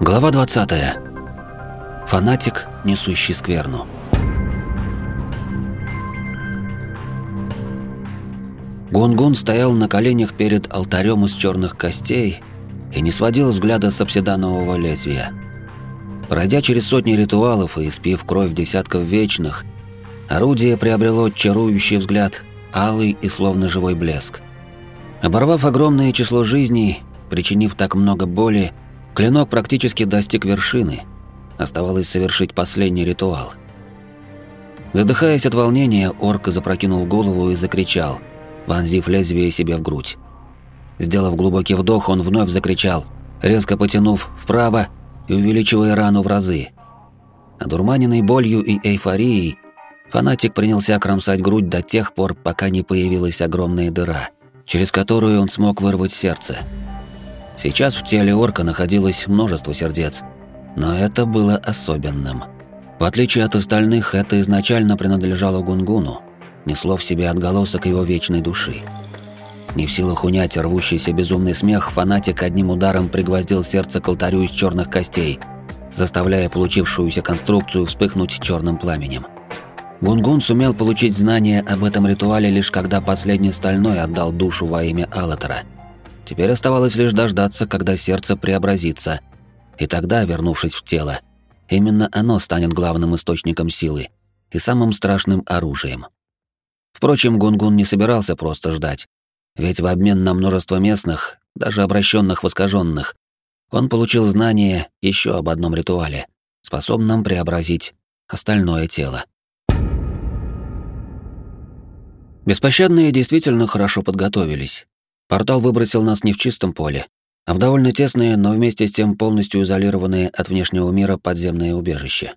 Глава 20. Фанатик, несущий скверну. Гунгун стоял на коленях перед алтарем из черных костей и не сводил взгляда с обсиданового лезвия. Пройдя через сотни ритуалов и испив кровь десятков вечных, орудие приобрело чарующий взгляд, алый и словно живой блеск. Оборвав огромное число жизней, причинив так много боли, Клинок практически достиг вершины. Оставалось совершить последний ритуал. Задыхаясь от волнения, орк запрокинул голову и закричал, вонзив лезвие себе в грудь. Сделав глубокий вдох, он вновь закричал, резко потянув вправо и увеличивая рану в разы. Одурманенный болью и эйфорией, фанатик принялся кромсать грудь до тех пор, пока не появилась огромная дыра, через которую он смог вырвать сердце. Сейчас в теле орка находилось множество сердец, но это было особенным. В отличие от остальных, это изначально принадлежало Гунгуну, несло в себе отголосок его вечной души. Не в силах унять рвущийся безумный смех, фанатик одним ударом пригвоздил сердце к алтарю из черных костей, заставляя получившуюся конструкцию вспыхнуть черным пламенем. Гунгун сумел получить знания об этом ритуале лишь когда последний стальной отдал душу во имя Аллатера – Теперь оставалось лишь дождаться, когда сердце преобразится. И тогда, вернувшись в тело, именно оно станет главным источником силы и самым страшным оружием. Впрочем, Гунгун не собирался просто ждать, ведь в обмен на множество местных, даже обращенных в искаженных, он получил знание еще об одном ритуале, способном преобразить остальное тело. Беспощадные действительно хорошо подготовились, Портал выбросил нас не в чистом поле, а в довольно тесное, но вместе с тем полностью изолированное от внешнего мира подземное убежище.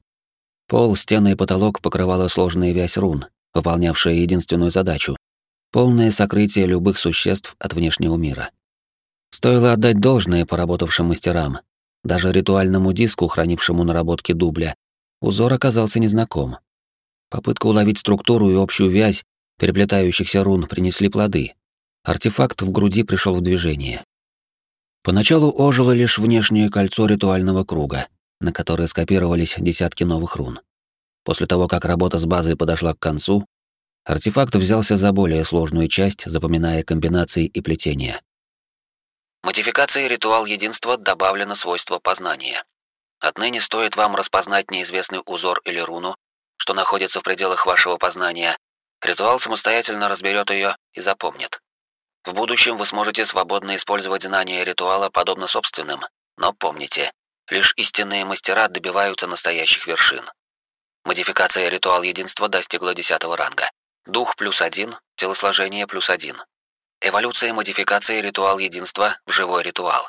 Пол, стены и потолок покрывала сложная вязь рун, выполнявшая единственную задачу — полное сокрытие любых существ от внешнего мира. Стоило отдать должное поработавшим мастерам, даже ритуальному диску, хранившему наработки дубля, узор оказался незнаком. Попытка уловить структуру и общую вязь переплетающихся рун принесли плоды, Артефакт в груди пришел в движение. Поначалу ожило лишь внешнее кольцо ритуального круга, на которое скопировались десятки новых рун. После того, как работа с базой подошла к концу, артефакт взялся за более сложную часть, запоминая комбинации и плетения. Модификация ритуал единства добавлено свойство познания. Отныне стоит вам распознать неизвестный узор или руну, что находится в пределах вашего познания, ритуал самостоятельно разберет ее и запомнит. В будущем вы сможете свободно использовать знания ритуала подобно собственным, но помните, лишь истинные мастера добиваются настоящих вершин. Модификация ритуал единства достигла 10 ранга. Дух плюс один, телосложение плюс один. Эволюция модификации ритуал единства в живой ритуал.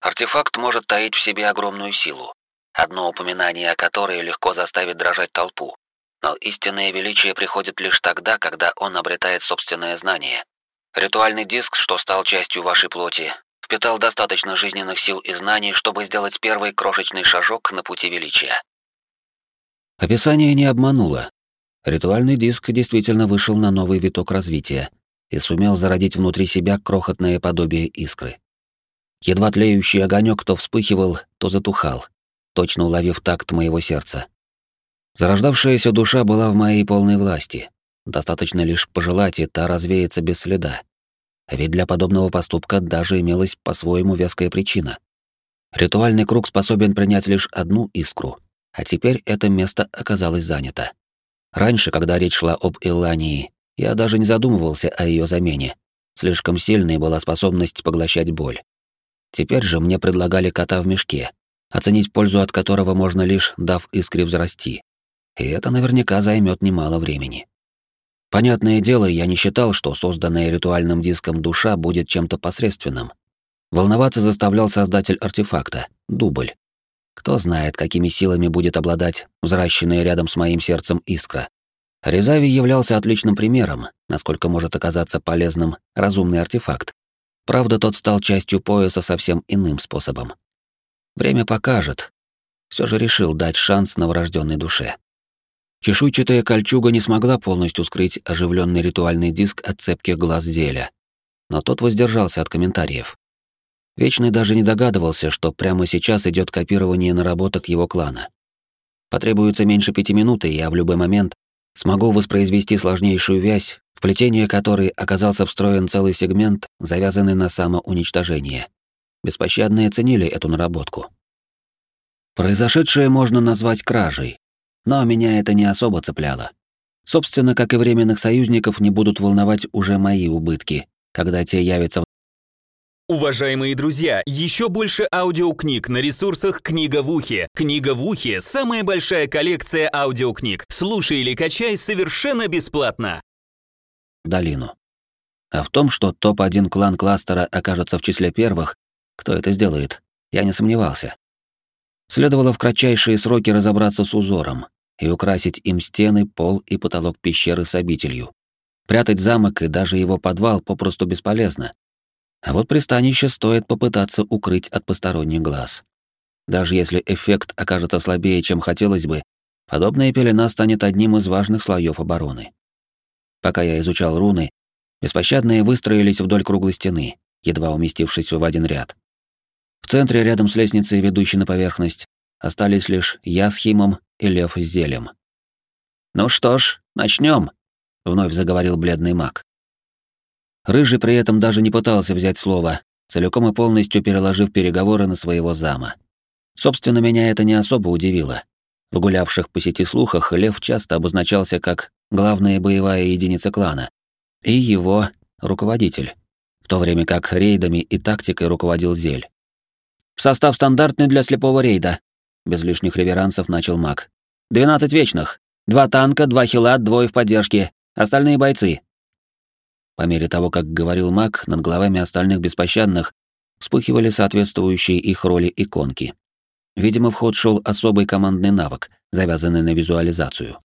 Артефакт может таить в себе огромную силу, одно упоминание о которой легко заставит дрожать толпу. Но истинное величие приходит лишь тогда, когда он обретает собственное знание, Ритуальный диск, что стал частью вашей плоти, впитал достаточно жизненных сил и знаний, чтобы сделать первый крошечный шажок на пути величия. Описание не обмануло. Ритуальный диск действительно вышел на новый виток развития и сумел зародить внутри себя крохотное подобие искры. Едва тлеющий огонек то вспыхивал, то затухал, точно уловив такт моего сердца. Зарождавшаяся душа была в моей полной власти, Достаточно лишь пожелать, и та развеется без следа. А ведь для подобного поступка даже имелась по-своему веская причина. Ритуальный круг способен принять лишь одну искру, а теперь это место оказалось занято. Раньше, когда речь шла об Иллании, я даже не задумывался о ее замене. Слишком сильной была способность поглощать боль. Теперь же мне предлагали кота в мешке, оценить пользу от которого можно лишь дав искре взрасти. И это наверняка займет немало времени. Понятное дело, я не считал, что созданная ритуальным диском душа будет чем-то посредственным. Волноваться заставлял создатель артефакта — дубль. Кто знает, какими силами будет обладать взращенная рядом с моим сердцем искра. Резави являлся отличным примером, насколько может оказаться полезным разумный артефакт. Правда, тот стал частью пояса совсем иным способом. Время покажет. Все же решил дать шанс новорожденной душе. Чешуйчатая кольчуга не смогла полностью скрыть оживленный ритуальный диск от цепких глаз Зеля, но тот воздержался от комментариев. Вечный даже не догадывался, что прямо сейчас идет копирование наработок его клана. Потребуется меньше пяти минут, и я в любой момент смогу воспроизвести сложнейшую вязь, в плетение которой оказался встроен целый сегмент, завязанный на самоуничтожение. Беспощадные ценили эту наработку. Произошедшее можно назвать кражей, но меня это не особо цепляло. Собственно, как и временных союзников, не будут волновать уже мои убытки, когда те явятся в Уважаемые друзья, еще больше аудиокниг на ресурсах «Книга в ухе». «Книга в ухе» — самая большая коллекция аудиокниг. Слушай или качай совершенно бесплатно. долину. А в том, что топ-1 клан кластера окажется в числе первых, кто это сделает, я не сомневался. Следовало в кратчайшие сроки разобраться с узором и украсить им стены, пол и потолок пещеры с обителью. Прятать замок и даже его подвал попросту бесполезно. А вот пристанище стоит попытаться укрыть от посторонних глаз. Даже если эффект окажется слабее, чем хотелось бы, подобная пелена станет одним из важных слоев обороны. Пока я изучал руны, беспощадные выстроились вдоль круглой стены, едва уместившись в один ряд. В центре, рядом с лестницей, ведущей на поверхность, остались лишь я с Химом и Лев с Зелем. «Ну что ж, начнем, вновь заговорил бледный маг. Рыжий при этом даже не пытался взять слово, целиком и полностью переложив переговоры на своего зама. Собственно, меня это не особо удивило. В гулявших по сети слухах Лев часто обозначался как главная боевая единица клана и его руководитель, в то время как рейдами и тактикой руководил Зель. «В состав стандартный для слепого рейда», — без лишних реверансов начал маг. «12 вечных. Два танка, два хила, двое в поддержке. Остальные бойцы. По мере того, как говорил маг, над головами остальных беспощадных вспыхивали соответствующие их роли иконки. Видимо, в ход шел особый командный навык, завязанный на визуализацию.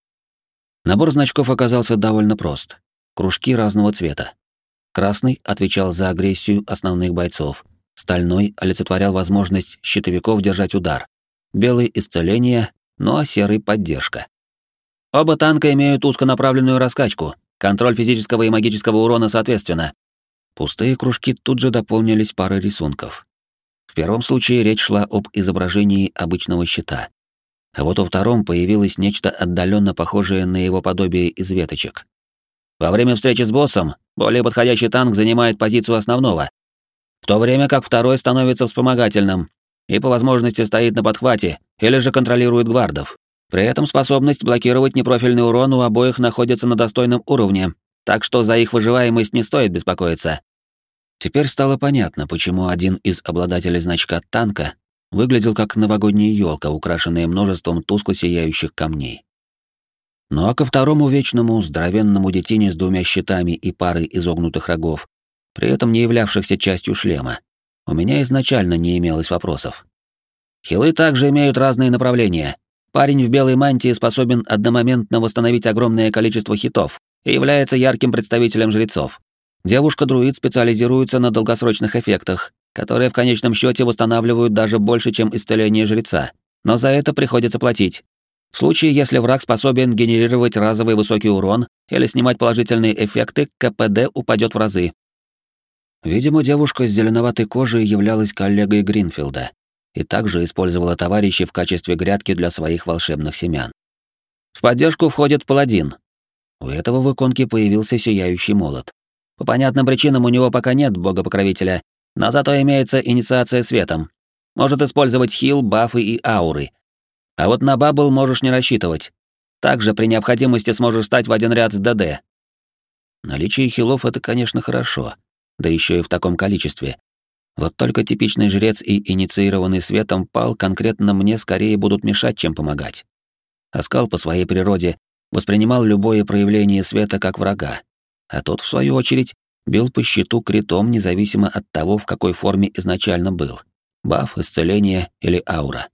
Набор значков оказался довольно прост. Кружки разного цвета. Красный отвечал за агрессию основных бойцов, стальной олицетворял возможность щитовиков держать удар, белый — исцеление, ну а серый — поддержка. Оба танка имеют узконаправленную раскачку, Контроль физического и магического урона соответственно. Пустые кружки тут же дополнились парой рисунков. В первом случае речь шла об изображении обычного щита. А вот во втором появилось нечто отдаленно похожее на его подобие из веточек. Во время встречи с боссом более подходящий танк занимает позицию основного, в то время как второй становится вспомогательным и по возможности стоит на подхвате или же контролирует гвардов. При этом способность блокировать непрофильный урон у обоих находится на достойном уровне, так что за их выживаемость не стоит беспокоиться. Теперь стало понятно, почему один из обладателей значка танка выглядел как новогодняя елка, украшенная множеством тускло сияющих камней. Ну а ко второму вечному здоровенному детине с двумя щитами и парой изогнутых рогов, при этом не являвшихся частью шлема, у меня изначально не имелось вопросов. Хилы также имеют разные направления, Парень в белой мантии способен одномоментно восстановить огромное количество хитов и является ярким представителем жрецов. Девушка-друид специализируется на долгосрочных эффектах, которые в конечном счете восстанавливают даже больше, чем исцеление жреца, но за это приходится платить. В случае, если враг способен генерировать разовый высокий урон или снимать положительные эффекты, КПД упадет в разы. Видимо, девушка с зеленоватой кожей являлась коллегой Гринфилда, и также использовала товарищей в качестве грядки для своих волшебных семян. В поддержку входит паладин. У этого в иконке появился сияющий молот. По понятным причинам у него пока нет бога-покровителя, но зато имеется инициация светом. Может использовать хил, бафы и ауры. А вот на бабл можешь не рассчитывать. Также при необходимости сможешь стать в один ряд с ДД. Наличие хилов — это, конечно, хорошо. Да еще и в таком количестве. Вот только типичный жрец и инициированный светом пал конкретно мне скорее будут мешать, чем помогать. Аскал по своей природе воспринимал любое проявление света как врага, а тот, в свою очередь, бил по щиту критом независимо от того, в какой форме изначально был — баф, исцеление или аура.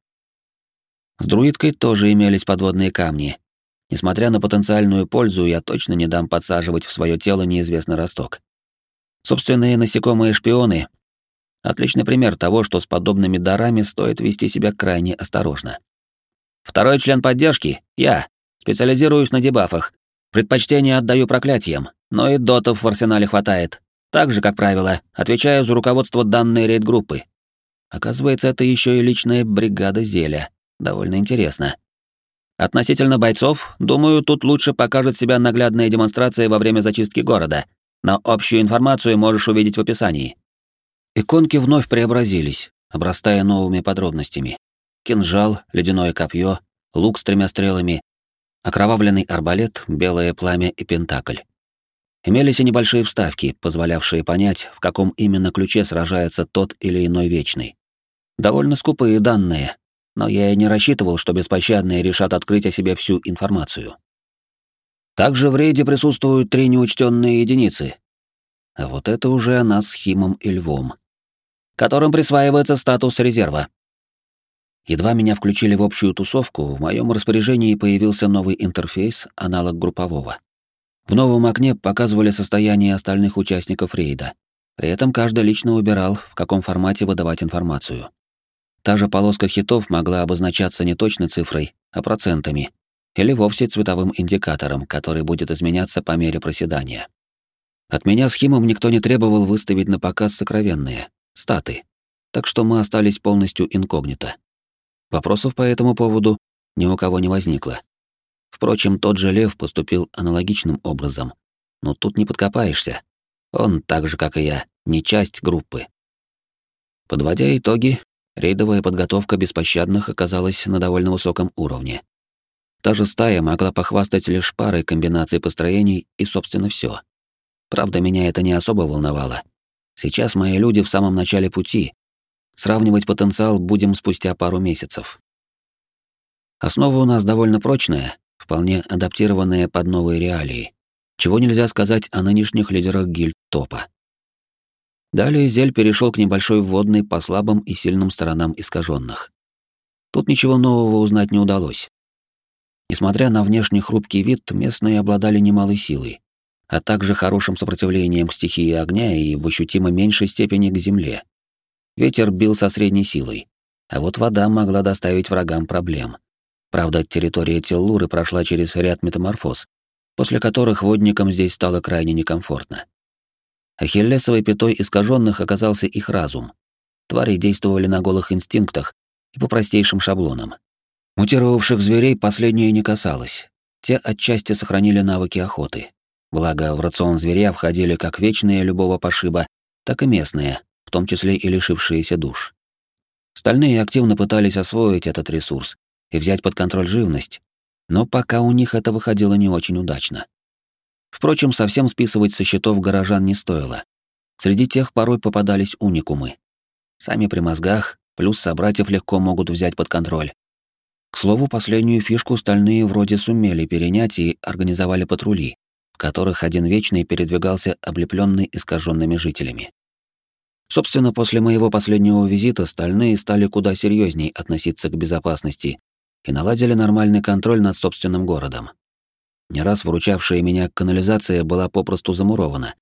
С друидкой тоже имелись подводные камни. Несмотря на потенциальную пользу, я точно не дам подсаживать в свое тело неизвестный росток. Собственные насекомые-шпионы Отличный пример того, что с подобными дарами стоит вести себя крайне осторожно. Второй член поддержки — я. Специализируюсь на дебафах. Предпочтение отдаю проклятиям, но и дотов в арсенале хватает. Также, как правило, отвечаю за руководство данной рейд-группы. Оказывается, это еще и личная бригада Зеля. Довольно интересно. Относительно бойцов, думаю, тут лучше покажет себя наглядная демонстрация во время зачистки города, но общую информацию можешь увидеть в описании. Иконки вновь преобразились, обрастая новыми подробностями. Кинжал, ледяное копье, лук с тремя стрелами, окровавленный арбалет, белое пламя и пентакль. Имелись и небольшие вставки, позволявшие понять, в каком именно ключе сражается тот или иной вечный. Довольно скупые данные, но я и не рассчитывал, что беспощадные решат открыть о себе всю информацию. Также в рейде присутствуют три неучтенные единицы. А вот это уже нас с Химом и Львом, которым присваивается статус резерва. Едва меня включили в общую тусовку, в моем распоряжении появился новый интерфейс, аналог группового. В новом окне показывали состояние остальных участников рейда. При этом каждый лично убирал, в каком формате выдавать информацию. Та же полоска хитов могла обозначаться не точной цифрой, а процентами, или вовсе цветовым индикатором, который будет изменяться по мере проседания. От меня с Химом никто не требовал выставить на показ сокровенные, статы, так что мы остались полностью инкогнито. Вопросов по этому поводу ни у кого не возникло. Впрочем, тот же Лев поступил аналогичным образом. Но тут не подкопаешься. Он, так же как и я, не часть группы. Подводя итоги, рейдовая подготовка беспощадных оказалась на довольно высоком уровне. Та же стая могла похвастать лишь парой комбинаций построений и, собственно, все. Правда, меня это не особо волновало. Сейчас мои люди в самом начале пути. Сравнивать потенциал будем спустя пару месяцев. Основа у нас довольно прочная, вполне адаптированная под новые реалии, чего нельзя сказать о нынешних лидерах гильд топа. Далее Зель перешел к небольшой вводной по слабым и сильным сторонам искаженных. Тут ничего нового узнать не удалось. Несмотря на внешний хрупкий вид, местные обладали немалой силой, а также хорошим сопротивлением к стихии огня и в ощутимо меньшей степени к земле. Ветер бил со средней силой, а вот вода могла доставить врагам проблем. Правда, территория Теллуры прошла через ряд метаморфоз, после которых водникам здесь стало крайне некомфортно. Ахиллесовой пятой искаженных оказался их разум. Твари действовали на голых инстинктах и по простейшим шаблонам. Мутировавших зверей последнее не касалось. Те отчасти сохранили навыки охоты. Благо, в рацион зверя входили как вечные любого пошиба, так и местные, в том числе и лишившиеся душ. Стальные активно пытались освоить этот ресурс и взять под контроль живность, но пока у них это выходило не очень удачно. Впрочем, совсем списывать со счетов горожан не стоило. Среди тех порой попадались уникумы. Сами при мозгах, плюс собратьев легко могут взять под контроль. К слову, последнюю фишку стальные вроде сумели перенять и организовали патрули, в которых один вечный передвигался облепленный искаженными жителями. Собственно, после моего последнего визита стальные стали куда серьезней относиться к безопасности и наладили нормальный контроль над собственным городом. Не раз выручавшая меня канализация была попросту замурована,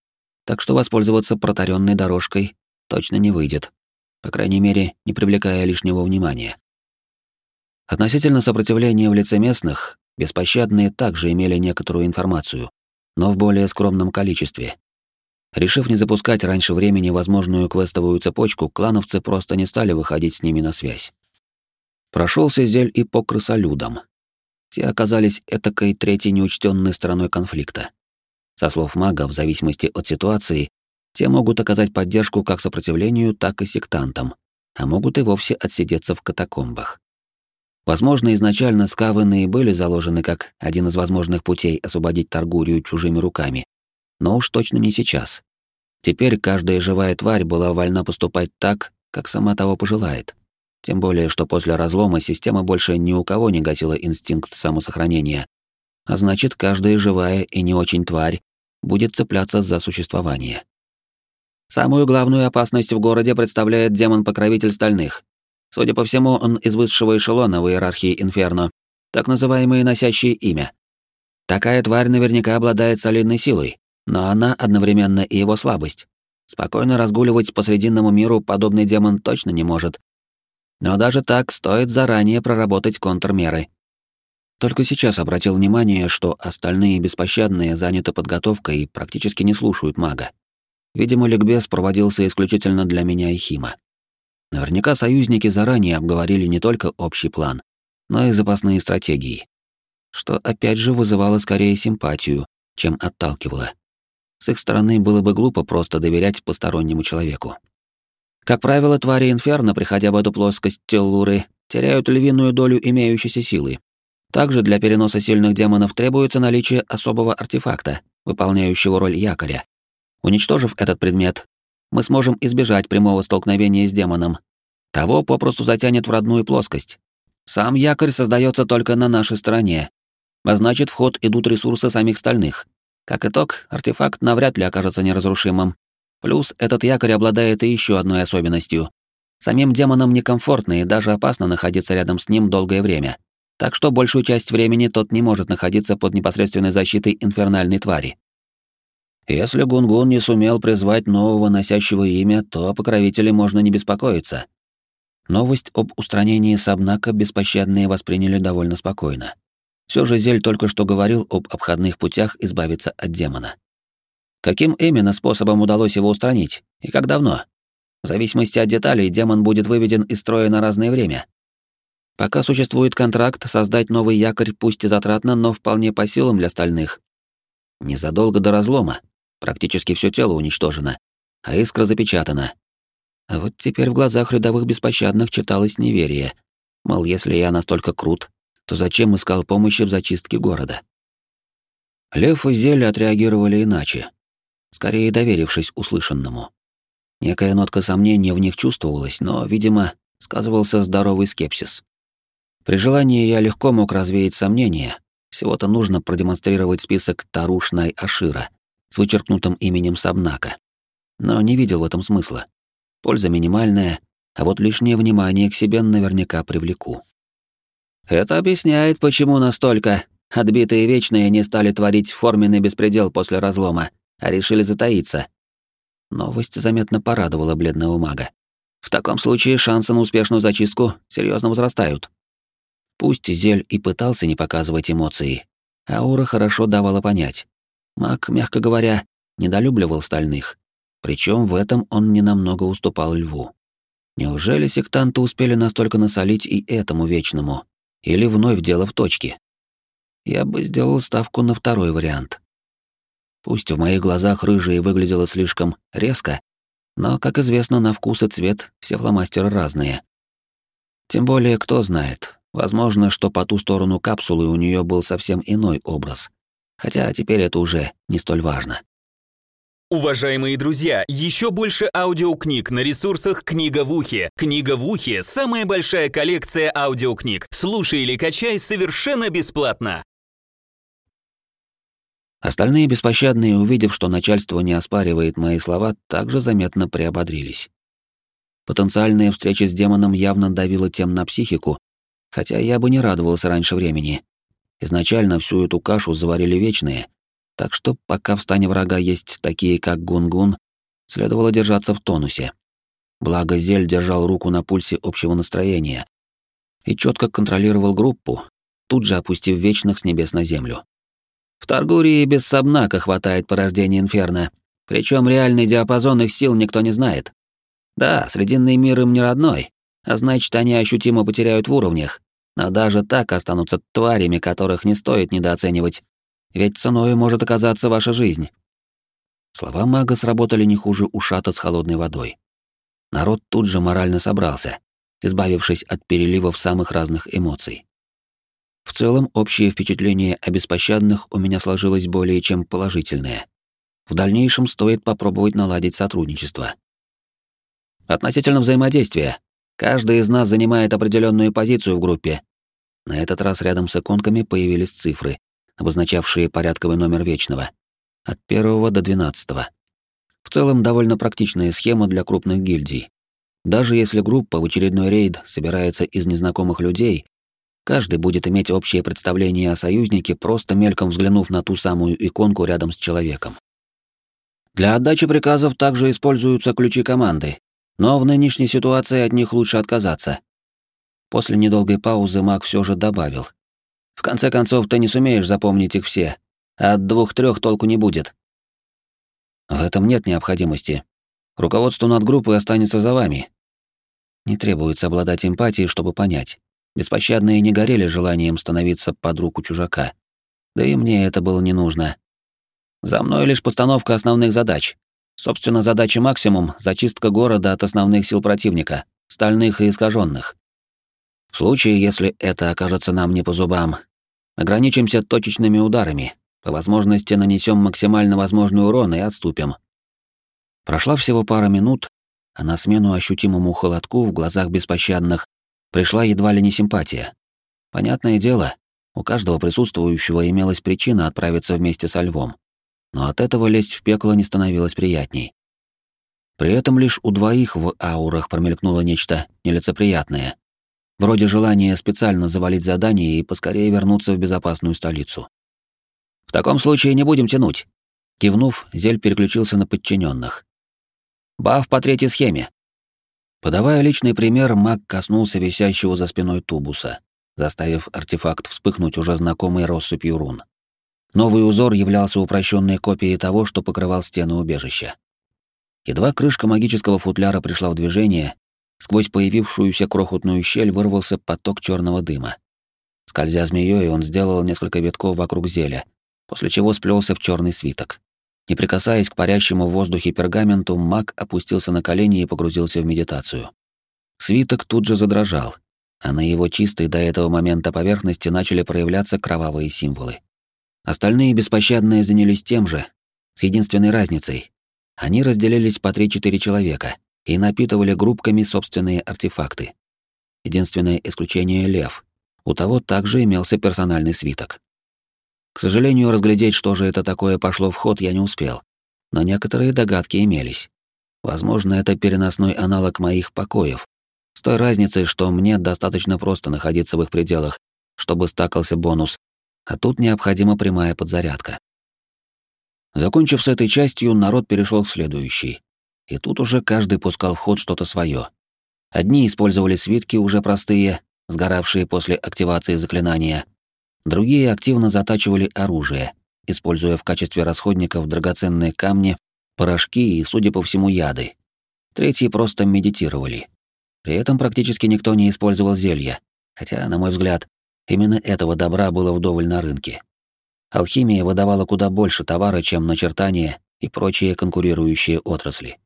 так что воспользоваться протаренной дорожкой точно не выйдет, по крайней мере, не привлекая лишнего внимания. Относительно сопротивления в лице местных, беспощадные также имели некоторую информацию, но в более скромном количестве. Решив не запускать раньше времени возможную квестовую цепочку, клановцы просто не стали выходить с ними на связь. Прошелся Зель и по крысолюдам, те оказались этакой третьей неучтенной стороной конфликта. Со слов мага, в зависимости от ситуации, те могут оказать поддержку как сопротивлению, так и сектантам, а могут и вовсе отсидеться в катакомбах. Возможно, изначально скавы и были заложены как один из возможных путей освободить Таргурию чужими руками, но уж точно не сейчас. Теперь каждая живая тварь была вольна поступать так, как сама того пожелает. Тем более, что после разлома система больше ни у кого не гасила инстинкт самосохранения. А значит, каждая живая и не очень тварь будет цепляться за существование. Самую главную опасность в городе представляет демон-покровитель стальных. Судя по всему, он из высшего эшелона в иерархии Инферно, так называемые носящие имя. Такая тварь наверняка обладает солидной силой, но она одновременно и его слабость. Спокойно разгуливать по срединному миру подобный демон точно не может, но даже так стоит заранее проработать контрмеры. Только сейчас обратил внимание, что остальные беспощадные заняты подготовкой и практически не слушают мага. Видимо, ликбез проводился исключительно для меня и Хима. Наверняка союзники заранее обговорили не только общий план, но и запасные стратегии, что опять же вызывало скорее симпатию, чем отталкивало. С их стороны было бы глупо просто доверять постороннему человеку. Как правило, твари Инферно, приходя в эту плоскость Теллуры, теряют львиную долю имеющейся силы. Также для переноса сильных демонов требуется наличие особого артефакта, выполняющего роль якоря. Уничтожив этот предмет, мы сможем избежать прямого столкновения с демоном. Того попросту затянет в родную плоскость. Сам якорь создается только на нашей стороне, а значит, в ход идут ресурсы самих стальных. Как итог, артефакт навряд ли окажется неразрушимым. Плюс этот якорь обладает и еще одной особенностью. Самим демонам некомфортно и даже опасно находиться рядом с ним долгое время. Так что большую часть времени тот не может находиться под непосредственной защитой инфернальной твари. Если Гунгун не сумел призвать нового носящего имя, то о покровителе можно не беспокоиться. Новость об устранении Сабнака беспощадные восприняли довольно спокойно. Все же Зель только что говорил об обходных путях избавиться от демона. Каким именно способом удалось его устранить и как давно? В зависимости от деталей демон будет выведен из строя на разное время. Пока существует контракт создать новый якорь, пусть и затратно, но вполне по силам для стальных. Незадолго до разлома практически все тело уничтожено, а искра запечатана. А вот теперь в глазах рядовых беспощадных читалось неверие. Мол, если я настолько крут, то зачем искал помощи в зачистке города? Лев и Зель отреагировали иначе, скорее доверившись услышанному. Некая нотка сомнения в них чувствовалась, но, видимо, сказывался здоровый скепсис. При желании я легко мог развеять сомнения, всего-то нужно продемонстрировать список Тарушнай Ашира с вычеркнутым именем Сабнака. Но не видел в этом смысла. Польза минимальная, а вот лишнее внимание к себе наверняка привлеку. Это объясняет, почему настолько отбитые вечные не стали творить форменный беспредел после разлома, а решили затаиться. Новость заметно порадовала бледного мага. В таком случае шансы на успешную зачистку серьезно возрастают. Пусть Зель и пытался не показывать эмоции, аура хорошо давала понять. Маг, мягко говоря, недолюбливал стальных. Причем в этом он ненамного уступал льву. Неужели сектанты успели настолько насолить и этому вечному? Или вновь дело в точке? Я бы сделал ставку на второй вариант. Пусть в моих глазах рыжие выглядело слишком резко, но, как известно, на вкус и цвет все фломастеры разные. Тем более, кто знает, возможно, что по ту сторону капсулы у нее был совсем иной образ. Хотя теперь это уже не столь важно. Уважаемые друзья, еще больше аудиокниг на ресурсах «Книга в ухе». «Книга в ухе» — самая большая коллекция аудиокниг. Слушай или качай совершенно бесплатно. Остальные беспощадные, увидев, что начальство не оспаривает мои слова, также заметно приободрились. Потенциальная встреча с демоном явно давила тем на психику, хотя я бы не радовался раньше времени. Изначально всю эту кашу заварили вечные, так что пока в стане врага есть такие, как Гунгун, следовало держаться в тонусе. Благо Зель держал руку на пульсе общего настроения и четко контролировал группу, тут же опустив вечных с небес на землю. В Таргурии без Сабнака хватает порождения Инферно, причем реальный диапазон их сил никто не знает. Да, Срединный мир им не родной, а значит, они ощутимо потеряют в уровнях, но даже так останутся тварями, которых не стоит недооценивать ведь ценой может оказаться ваша жизнь. Слова мага сработали не хуже ушата с холодной водой. Народ тут же морально собрался, избавившись от переливов самых разных эмоций. В целом, общее впечатление о беспощадных у меня сложилось более чем положительное. В дальнейшем стоит попробовать наладить сотрудничество. Относительно взаимодействия, каждый из нас занимает определенную позицию в группе. На этот раз рядом с иконками появились цифры, обозначавшие порядковый номер Вечного, от первого до двенадцатого. В целом, довольно практичная схема для крупных гильдий. Даже если группа в очередной рейд собирается из незнакомых людей, каждый будет иметь общее представление о союзнике, просто мельком взглянув на ту самую иконку рядом с человеком. Для отдачи приказов также используются ключи команды, но в нынешней ситуации от них лучше отказаться. После недолгой паузы маг все же добавил, в конце концов, ты не сумеешь запомнить их все, а от двух-трех толку не будет. В этом нет необходимости. Руководство над группой останется за вами. Не требуется обладать эмпатией, чтобы понять. Беспощадные не горели желанием становиться под руку чужака. Да и мне это было не нужно. За мной лишь постановка основных задач. Собственно, задача максимум — зачистка города от основных сил противника, стальных и искаженных. В случае, если это окажется нам не по зубам, ограничимся точечными ударами, по возможности нанесем максимально возможный урон и отступим. Прошла всего пара минут, а на смену ощутимому холодку в глазах беспощадных пришла едва ли не симпатия. Понятное дело, у каждого присутствующего имелась причина отправиться вместе со львом но от этого лезть в пекло не становилось приятней. При этом лишь у двоих в аурах промелькнуло нечто нелицеприятное, вроде желания специально завалить задание и поскорее вернуться в безопасную столицу. «В таком случае не будем тянуть», — кивнув, Зель переключился на подчиненных. «Баф по третьей схеме». Подавая личный пример, маг коснулся висящего за спиной тубуса, заставив артефакт вспыхнуть уже знакомой россыпью рун. Новый узор являлся упрощенной копией того, что покрывал стены убежища. Едва крышка магического футляра пришла в движение, сквозь появившуюся крохотную щель вырвался поток черного дыма. Скользя змеей, он сделал несколько витков вокруг зеля, после чего сплелся в черный свиток. Не прикасаясь к парящему в воздухе пергаменту, маг опустился на колени и погрузился в медитацию. Свиток тут же задрожал, а на его чистой до этого момента поверхности начали проявляться кровавые символы. Остальные беспощадные занялись тем же, с единственной разницей. Они разделились по 3-4 человека и напитывали группками собственные артефакты. Единственное исключение — Лев. У того также имелся персональный свиток. К сожалению, разглядеть, что же это такое пошло в ход, я не успел. Но некоторые догадки имелись. Возможно, это переносной аналог моих покоев. С той разницей, что мне достаточно просто находиться в их пределах, чтобы стакался бонус, а тут необходима прямая подзарядка. Закончив с этой частью, народ перешел к следующей. И тут уже каждый пускал в ход что-то свое. Одни использовали свитки уже простые, сгоравшие после активации заклинания. Другие активно затачивали оружие, используя в качестве расходников драгоценные камни, порошки и, судя по всему, яды. Третьи просто медитировали. При этом практически никто не использовал зелья, хотя, на мой взгляд, Именно этого добра было вдоволь на рынке. Алхимия выдавала куда больше товара, чем начертания и прочие конкурирующие отрасли.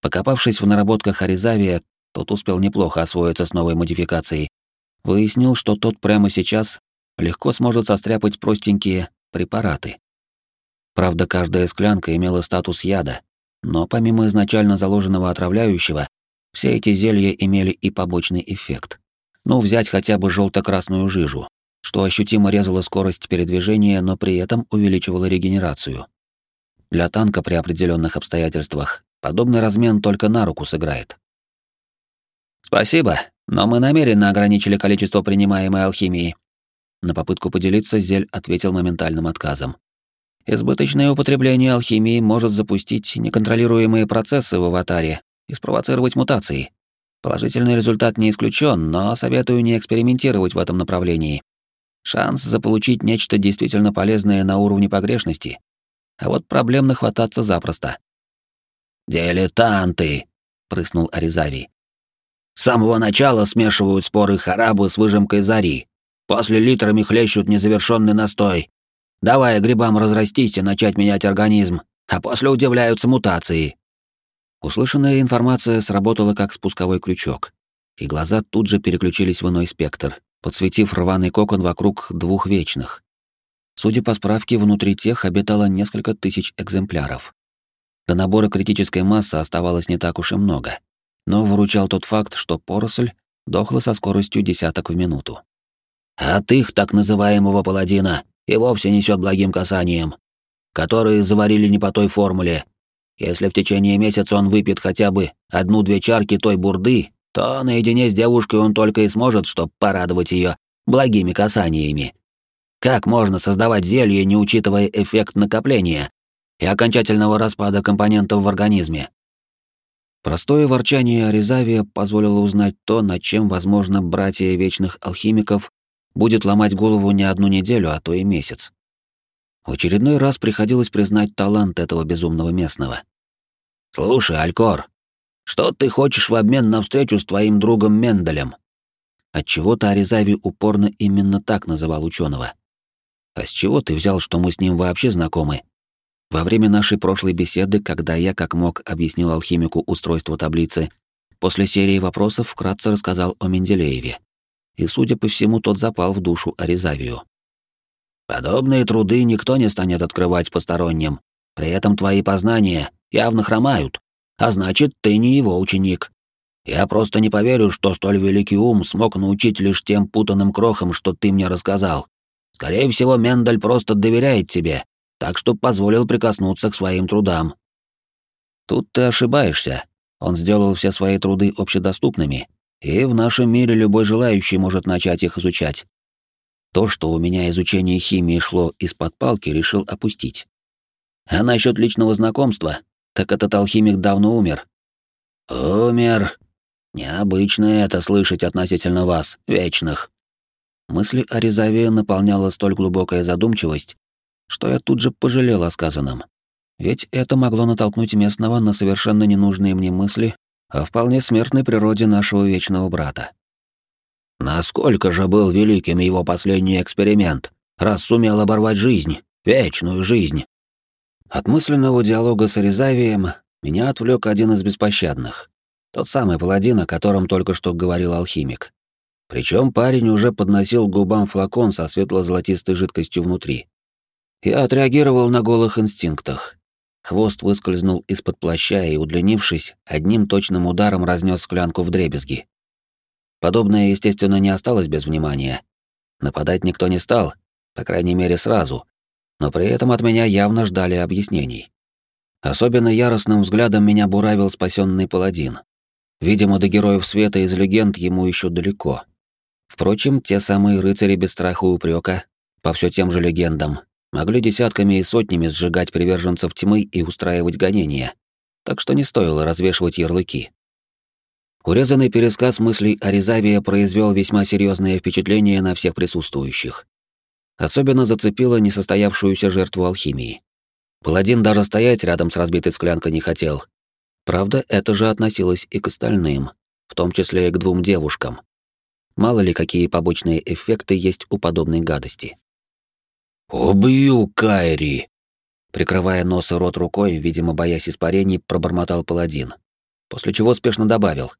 Покопавшись в наработках Аризавия, тот успел неплохо освоиться с новой модификацией. Выяснил, что тот прямо сейчас легко сможет состряпать простенькие препараты. Правда, каждая склянка имела статус яда, но помимо изначально заложенного отравляющего, все эти зелья имели и побочный эффект. Ну, взять хотя бы желто-красную жижу, что ощутимо резало скорость передвижения, но при этом увеличивало регенерацию. Для танка при определенных обстоятельствах подобный размен только на руку сыграет. Спасибо, но мы намеренно ограничили количество принимаемой алхимии. На попытку поделиться Зель ответил моментальным отказом. Избыточное употребление алхимии может запустить неконтролируемые процессы в аватаре и спровоцировать мутации. Положительный результат не исключен, но советую не экспериментировать в этом направлении. Шанс заполучить нечто действительно полезное на уровне погрешности. А вот проблем нахвататься запросто. «Дилетанты!» — прыснул Аризави. «С самого начала смешивают споры харабы с выжимкой зари. После литрами хлещут незавершенный настой. Давая грибам разрастись и начать менять организм, а после удивляются мутации. Услышанная информация сработала как спусковой крючок, и глаза тут же переключились в иной спектр, подсветив рваный кокон вокруг двух вечных. Судя по справке, внутри тех обитало несколько тысяч экземпляров. До набора критической массы оставалось не так уж и много, но выручал тот факт, что поросль дохла со скоростью десяток в минуту. От их так называемого паладина и вовсе несет благим касанием, которые заварили не по той формуле, если в течение месяца он выпьет хотя бы одну-две чарки той бурды, то наедине с девушкой он только и сможет, чтобы порадовать ее благими касаниями. Как можно создавать зелье, не учитывая эффект накопления и окончательного распада компонентов в организме? Простое ворчание Аризавия позволило узнать то, над чем, возможно, братья вечных алхимиков будет ломать голову не одну неделю, а то и месяц. В очередной раз приходилось признать талант этого безумного местного. «Слушай, Алькор, что ты хочешь в обмен на встречу с твоим другом Менделем?» Отчего-то Аризави упорно именно так называл ученого. «А с чего ты взял, что мы с ним вообще знакомы?» Во время нашей прошлой беседы, когда я как мог объяснил алхимику устройство таблицы, после серии вопросов вкратце рассказал о Менделееве. И, судя по всему, тот запал в душу Аризавию. Подобные труды никто не станет открывать посторонним. При этом твои познания явно хромают, а значит, ты не его ученик. Я просто не поверю, что столь великий ум смог научить лишь тем путанным крохам, что ты мне рассказал. Скорее всего, Мендель просто доверяет тебе, так что позволил прикоснуться к своим трудам. Тут ты ошибаешься. Он сделал все свои труды общедоступными, и в нашем мире любой желающий может начать их изучать. То, что у меня изучение химии шло из-под палки, решил опустить. А насчет личного знакомства, так этот алхимик давно умер. Умер. Необычно это слышать относительно вас, вечных. Мысли о Резаве наполняла столь глубокая задумчивость, что я тут же пожалел о сказанном. Ведь это могло натолкнуть местного на совершенно ненужные мне мысли о вполне смертной природе нашего вечного брата. Насколько же был великим его последний эксперимент, раз сумел оборвать жизнь, вечную жизнь. От мысленного диалога с Аризавием меня отвлек один из беспощадных. Тот самый паладин, о котором только что говорил алхимик. Причем парень уже подносил к губам флакон со светло-золотистой жидкостью внутри. Я отреагировал на голых инстинктах. Хвост выскользнул из-под плаща и, удлинившись, одним точным ударом разнес склянку в дребезги. Подобное, естественно, не осталось без внимания. Нападать никто не стал, по крайней мере, сразу, но при этом от меня явно ждали объяснений. Особенно яростным взглядом меня буравил спасенный паладин. Видимо, до героев света из легенд ему еще далеко. Впрочем, те самые рыцари без страха и упрека, по все тем же легендам, могли десятками и сотнями сжигать приверженцев тьмы и устраивать гонения, так что не стоило развешивать ярлыки. Урезанный пересказ мыслей Аризавия произвел весьма серьезное впечатление на всех присутствующих. Особенно зацепило несостоявшуюся жертву алхимии. Паладин даже стоять рядом с разбитой склянкой не хотел. Правда, это же относилось и к остальным, в том числе и к двум девушкам. Мало ли, какие побочные эффекты есть у подобной гадости. «Убью Кайри!» Прикрывая нос и рот рукой, видимо, боясь испарений, пробормотал паладин. После чего спешно добавил.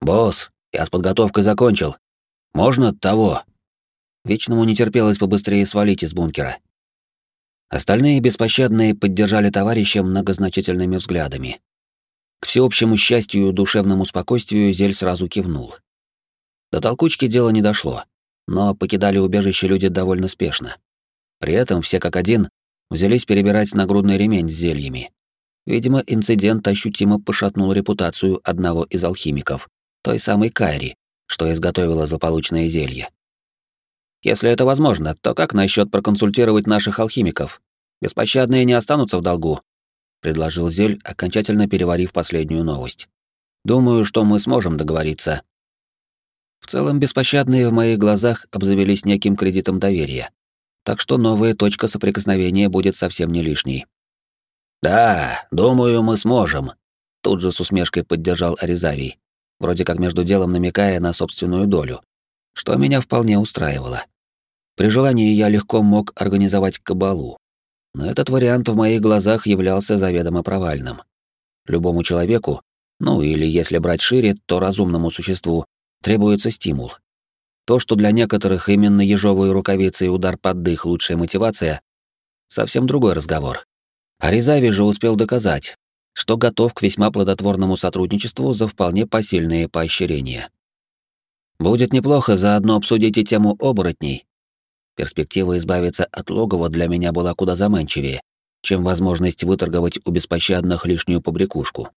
«Босс, я с подготовкой закончил. Можно того?» Вечному не терпелось побыстрее свалить из бункера. Остальные беспощадные поддержали товарища многозначительными взглядами. К всеобщему счастью и душевному спокойствию Зель сразу кивнул. До толкучки дело не дошло, но покидали убежище люди довольно спешно. При этом все как один взялись перебирать нагрудный ремень с зельями. Видимо, инцидент ощутимо пошатнул репутацию одного из алхимиков, той самой Кайри, что изготовила злополучное зелье. Если это возможно, то как насчет проконсультировать наших алхимиков? Беспощадные не останутся в долгу, предложил Зель, окончательно переварив последнюю новость. Думаю, что мы сможем договориться. В целом, беспощадные в моих глазах обзавелись неким кредитом доверия. Так что новая точка соприкосновения будет совсем не лишней. Да, думаю, мы сможем, тут же с усмешкой поддержал Аризавий вроде как между делом намекая на собственную долю, что меня вполне устраивало. При желании я легко мог организовать кабалу, но этот вариант в моих глазах являлся заведомо провальным. Любому человеку, ну или если брать шире, то разумному существу, требуется стимул. То, что для некоторых именно ежовые рукавицы и удар под дых лучшая мотивация, совсем другой разговор. Аризави же успел доказать, что готов к весьма плодотворному сотрудничеству за вполне посильные поощрения. Будет неплохо заодно обсудить и тему оборотней. Перспектива избавиться от логова для меня была куда заманчивее, чем возможность выторговать у беспощадных лишнюю побрякушку.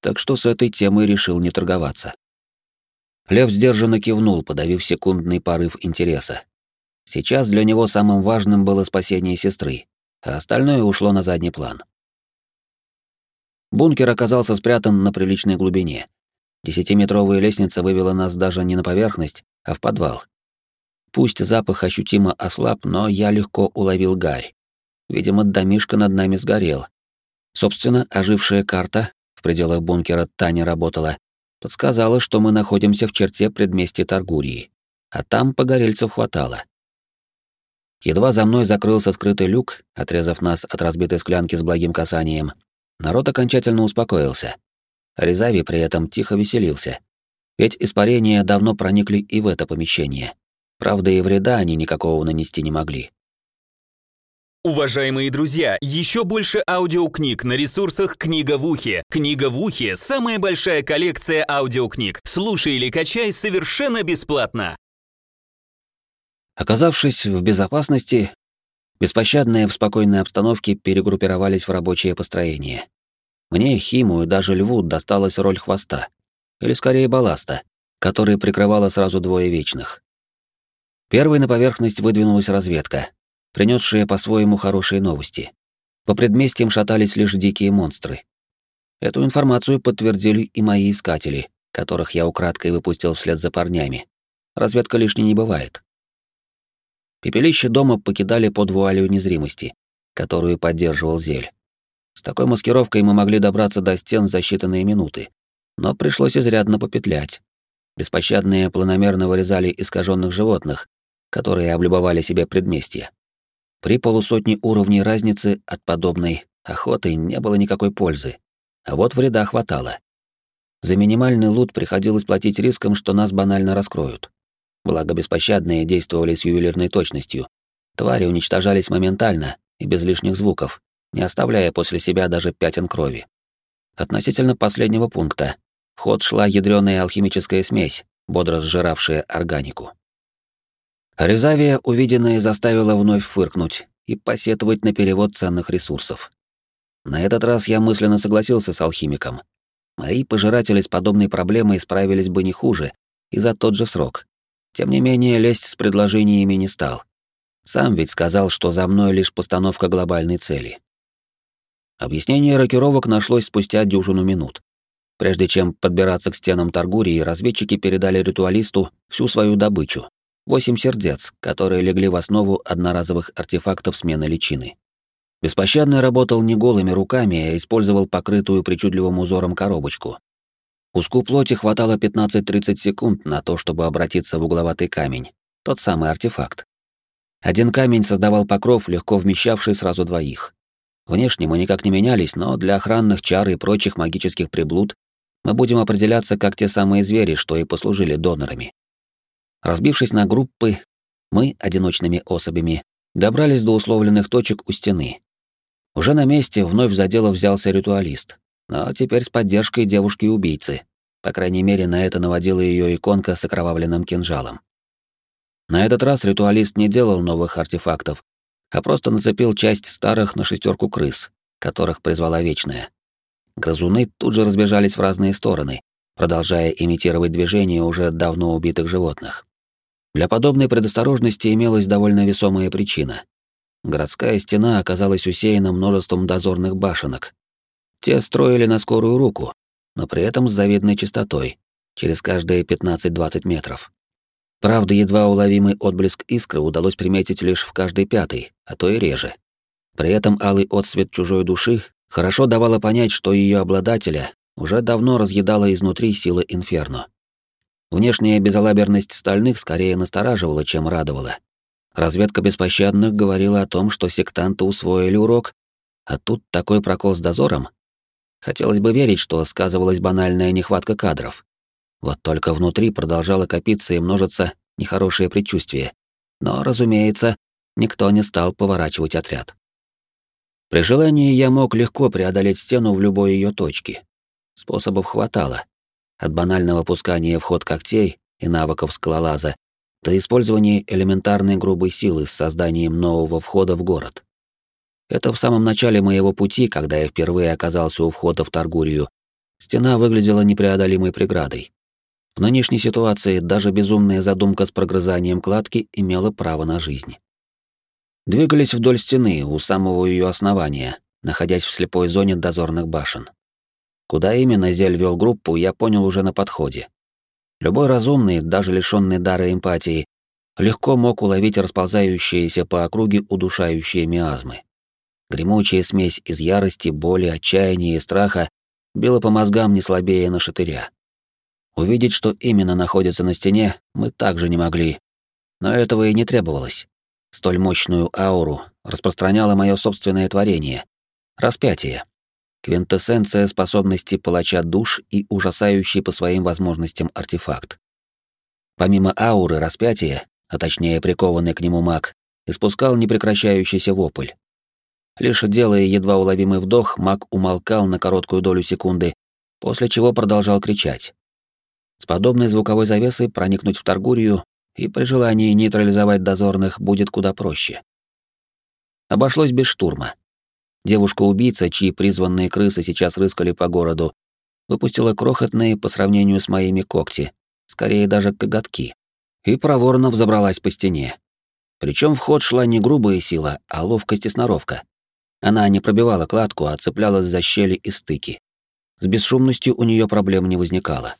Так что с этой темой решил не торговаться. Лев сдержанно кивнул, подавив секундный порыв интереса. Сейчас для него самым важным было спасение сестры, а остальное ушло на задний план. Бункер оказался спрятан на приличной глубине. Десятиметровая лестница вывела нас даже не на поверхность, а в подвал. Пусть запах ощутимо ослаб, но я легко уловил гарь. видимо, домишка над нами сгорел. Собственно, ожившая карта, в пределах бункера Таня работала, подсказала, что мы находимся в черте предместья Таргурии, а там погорельцев хватало. Едва за мной закрылся скрытый люк, отрезав нас от разбитой склянки с благим касанием, народ окончательно успокоился. Резави при этом тихо веселился. Ведь испарения давно проникли и в это помещение. Правда, и вреда они никакого нанести не могли. Уважаемые друзья, еще больше аудиокниг на ресурсах «Книга в ухе». «Книга в ухе» — самая большая коллекция аудиокниг. Слушай или качай совершенно бесплатно. Оказавшись в безопасности, беспощадные в спокойной обстановке перегруппировались в рабочее построение. Мне, Химу и даже Льву досталась роль хвоста, или скорее балласта, который прикрывало сразу двое вечных. Первой на поверхность выдвинулась разведка, принесшая по-своему хорошие новости. По предместьям шатались лишь дикие монстры. Эту информацию подтвердили и мои искатели, которых я украдкой выпустил вслед за парнями. Разведка лишней не бывает. Пепелище дома покидали под вуалью незримости, которую поддерживал Зель. С такой маскировкой мы могли добраться до стен за считанные минуты, но пришлось изрядно попетлять. Беспощадные планомерно вырезали искаженных животных, которые облюбовали себе предместье. При полусотне уровней разницы от подобной охоты не было никакой пользы, а вот вреда хватало. За минимальный лут приходилось платить риском, что нас банально раскроют. Благо беспощадные действовали с ювелирной точностью. Твари уничтожались моментально и без лишних звуков, не оставляя после себя даже пятен крови. Относительно последнего пункта. В ход шла ядреная алхимическая смесь, бодро сжиравшая органику. Резавия увиденное заставила вновь фыркнуть и посетовать на перевод ценных ресурсов. На этот раз я мысленно согласился с алхимиком. Мои пожиратели с подобной проблемой справились бы не хуже и за тот же срок. Тем не менее, лезть с предложениями не стал. Сам ведь сказал, что за мной лишь постановка глобальной цели. Объяснение рокировок нашлось спустя дюжину минут. Прежде чем подбираться к стенам Таргурии, разведчики передали ритуалисту всю свою добычу, Восемь сердец, которые легли в основу одноразовых артефактов смены личины. Беспощадный работал не голыми руками, а использовал покрытую причудливым узором коробочку. Куску плоти хватало 15-30 секунд на то, чтобы обратиться в угловатый камень, тот самый артефакт. Один камень создавал покров, легко вмещавший сразу двоих. Внешне мы никак не менялись, но для охранных чар и прочих магических приблуд мы будем определяться как те самые звери, что и послужили донорами. Разбившись на группы, мы, одиночными особями, добрались до условленных точек у стены. Уже на месте вновь за дело взялся ритуалист, но теперь с поддержкой девушки-убийцы. По крайней мере, на это наводила ее иконка с окровавленным кинжалом. На этот раз ритуалист не делал новых артефактов, а просто нацепил часть старых на шестерку крыс, которых призвала Вечная. Грызуны тут же разбежались в разные стороны, продолжая имитировать движения уже давно убитых животных. Для подобной предосторожности имелась довольно весомая причина. Городская стена оказалась усеяна множеством дозорных башенок. Те строили на скорую руку, но при этом с завидной частотой, через каждые 15-20 метров. Правда, едва уловимый отблеск искры удалось приметить лишь в каждой пятой, а то и реже. При этом алый отсвет чужой души хорошо давало понять, что ее обладателя уже давно разъедала изнутри сила инферно. Внешняя безалаберность стальных скорее настораживала, чем радовала. Разведка беспощадных говорила о том, что сектанты усвоили урок, а тут такой прокол с дозором. Хотелось бы верить, что сказывалась банальная нехватка кадров. Вот только внутри продолжало копиться и множиться нехорошее предчувствие. Но, разумеется, никто не стал поворачивать отряд. При желании я мог легко преодолеть стену в любой ее точке. Способов хватало, от банального пускания в ход когтей и навыков скалолаза до использования элементарной грубой силы с созданием нового входа в город. Это в самом начале моего пути, когда я впервые оказался у входа в Таргурию. Стена выглядела непреодолимой преградой. В нынешней ситуации даже безумная задумка с прогрызанием кладки имела право на жизнь. Двигались вдоль стены, у самого ее основания, находясь в слепой зоне дозорных башен. Куда именно Зель вел группу, я понял уже на подходе. Любой разумный, даже лишенный дара эмпатии, легко мог уловить расползающиеся по округе удушающие миазмы. Гремучая смесь из ярости, боли, отчаяния и страха била по мозгам не слабее на шатыря. Увидеть, что именно находится на стене, мы также не могли. Но этого и не требовалось. Столь мощную ауру распространяло мое собственное творение — распятие. Квинтэссенция способности палача душ и ужасающий по своим возможностям артефакт. Помимо ауры распятия, а точнее прикованный к нему маг, испускал непрекращающийся вопль. Лишь делая едва уловимый вдох, маг умолкал на короткую долю секунды, после чего продолжал кричать. С подобной звуковой завесой проникнуть в Таргурию и при желании нейтрализовать дозорных будет куда проще. Обошлось без штурма. Девушка-убийца, чьи призванные крысы сейчас рыскали по городу, выпустила крохотные по сравнению с моими когти, скорее даже коготки, и проворно взобралась по стене. Причем в ход шла не грубая сила, а ловкость и сноровка. Она не пробивала кладку, а цеплялась за щели и стыки. С бесшумностью у нее проблем не возникало.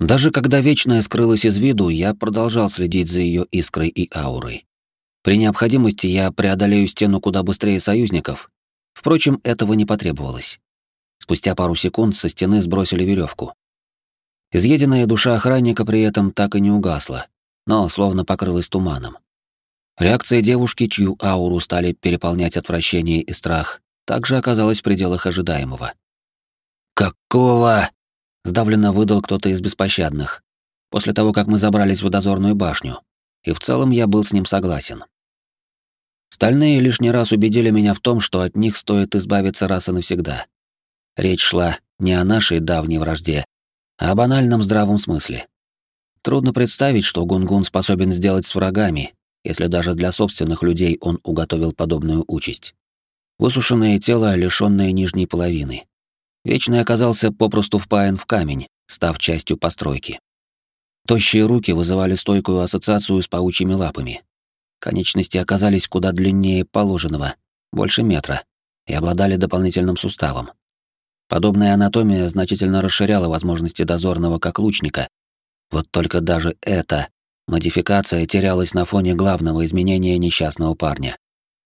Даже когда Вечная скрылась из виду, я продолжал следить за ее искрой и аурой. При необходимости я преодолею стену куда быстрее союзников. Впрочем, этого не потребовалось. Спустя пару секунд со стены сбросили веревку. Изъеденная душа охранника при этом так и не угасла, но словно покрылась туманом. Реакция девушки, чью ауру стали переполнять отвращение и страх, также оказалась в пределах ожидаемого. «Какого?» — сдавленно выдал кто-то из беспощадных, после того, как мы забрались в дозорную башню, и в целом я был с ним согласен. Стальные лишний раз убедили меня в том, что от них стоит избавиться раз и навсегда. Речь шла не о нашей давней вражде, а о банальном здравом смысле. Трудно представить, что Гунгун способен сделать с врагами, если даже для собственных людей он уготовил подобную участь. Высушенное тело, лишённое нижней половины. Вечный оказался попросту впаян в камень, став частью постройки. Тощие руки вызывали стойкую ассоциацию с паучьими лапами. Конечности оказались куда длиннее положенного, больше метра, и обладали дополнительным суставом. Подобная анатомия значительно расширяла возможности дозорного как лучника. Вот только даже это Модификация терялась на фоне главного изменения несчастного парня.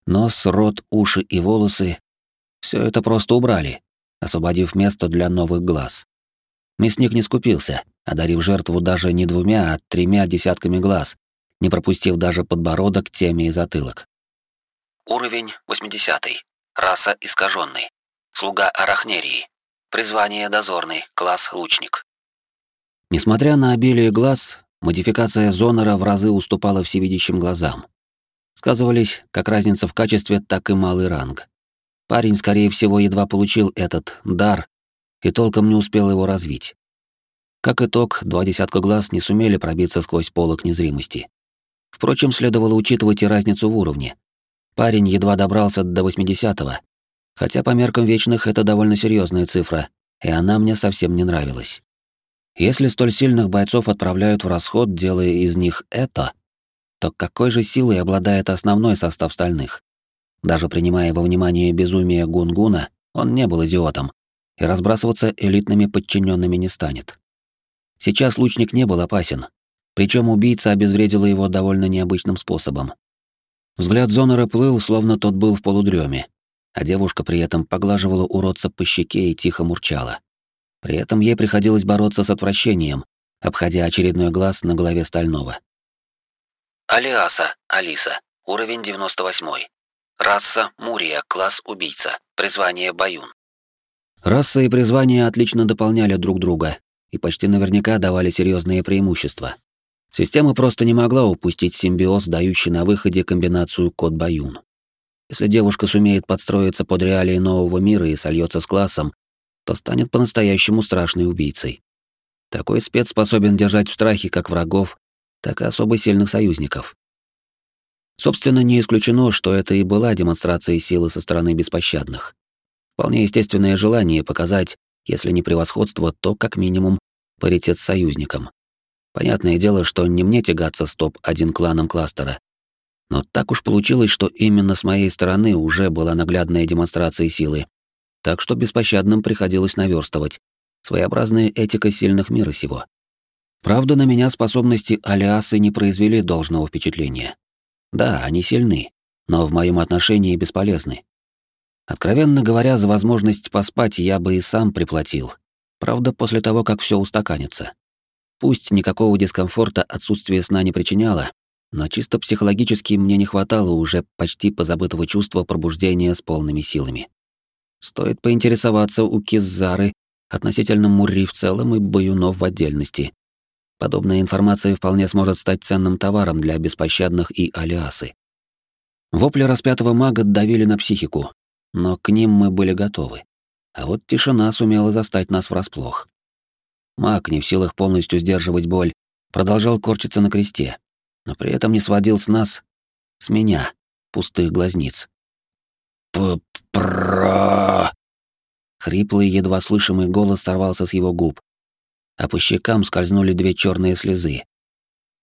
Нос, рот, уши и волосы — все это просто убрали, освободив место для новых глаз. Мясник не скупился, одарив жертву даже не двумя, а тремя десятками глаз, не пропустив даже подбородок, теме и затылок. Уровень 80. Раса искаженный. Слуга Арахнерии. Призвание дозорный. Класс лучник. Несмотря на обилие глаз, Модификация Зонора в разы уступала всевидящим глазам. Сказывались как разница в качестве, так и малый ранг. Парень, скорее всего, едва получил этот дар и толком не успел его развить. Как итог, два десятка глаз не сумели пробиться сквозь полок незримости. Впрочем, следовало учитывать и разницу в уровне. Парень едва добрался до 80-го, хотя по меркам вечных это довольно серьезная цифра, и она мне совсем не нравилась. Если столь сильных бойцов отправляют в расход, делая из них это, то какой же силой обладает основной состав стальных? Даже принимая во внимание безумие Гунгуна, он не был идиотом и разбрасываться элитными подчиненными не станет. Сейчас лучник не был опасен, причем убийца обезвредила его довольно необычным способом. Взгляд Зонора плыл, словно тот был в полудреме, а девушка при этом поглаживала уродца по щеке и тихо мурчала. При этом ей приходилось бороться с отвращением, обходя очередной глаз на голове Стального. Алиаса, Алиса, уровень 98. Раса Мурия, класс убийца, призвание Баюн. Раса и призвание отлично дополняли друг друга и почти наверняка давали серьезные преимущества. Система просто не могла упустить симбиоз, дающий на выходе комбинацию код Баюн. Если девушка сумеет подстроиться под реалии нового мира и сольется с классом, то станет по-настоящему страшной убийцей. Такой спец способен держать в страхе как врагов, так и особо сильных союзников. Собственно, не исключено, что это и была демонстрация силы со стороны беспощадных. Вполне естественное желание показать, если не превосходство, то как минимум паритет с союзником. Понятное дело, что не мне тягаться с топ-1 кланом кластера. Но так уж получилось, что именно с моей стороны уже была наглядная демонстрация силы, так что беспощадным приходилось наверстывать. Своеобразная этика сильных мира сего. Правда, на меня способности Алиасы не произвели должного впечатления. Да, они сильны, но в моем отношении бесполезны. Откровенно говоря, за возможность поспать я бы и сам приплатил. Правда, после того, как все устаканится. Пусть никакого дискомфорта отсутствие сна не причиняло, но чисто психологически мне не хватало уже почти позабытого чувства пробуждения с полными силами. Стоит поинтересоваться у Киззары относительно Мурри в целом и Баюнов в отдельности. Подобная информация вполне сможет стать ценным товаром для беспощадных и алиасы. Вопли распятого мага давили на психику, но к ним мы были готовы. А вот тишина сумела застать нас врасплох. Маг, не в силах полностью сдерживать боль, продолжал корчиться на кресте, но при этом не сводил с нас, с меня, пустых глазниц. «П-про...» Хриплый, едва слышимый голос сорвался с его губ, а по щекам скользнули две черные слезы.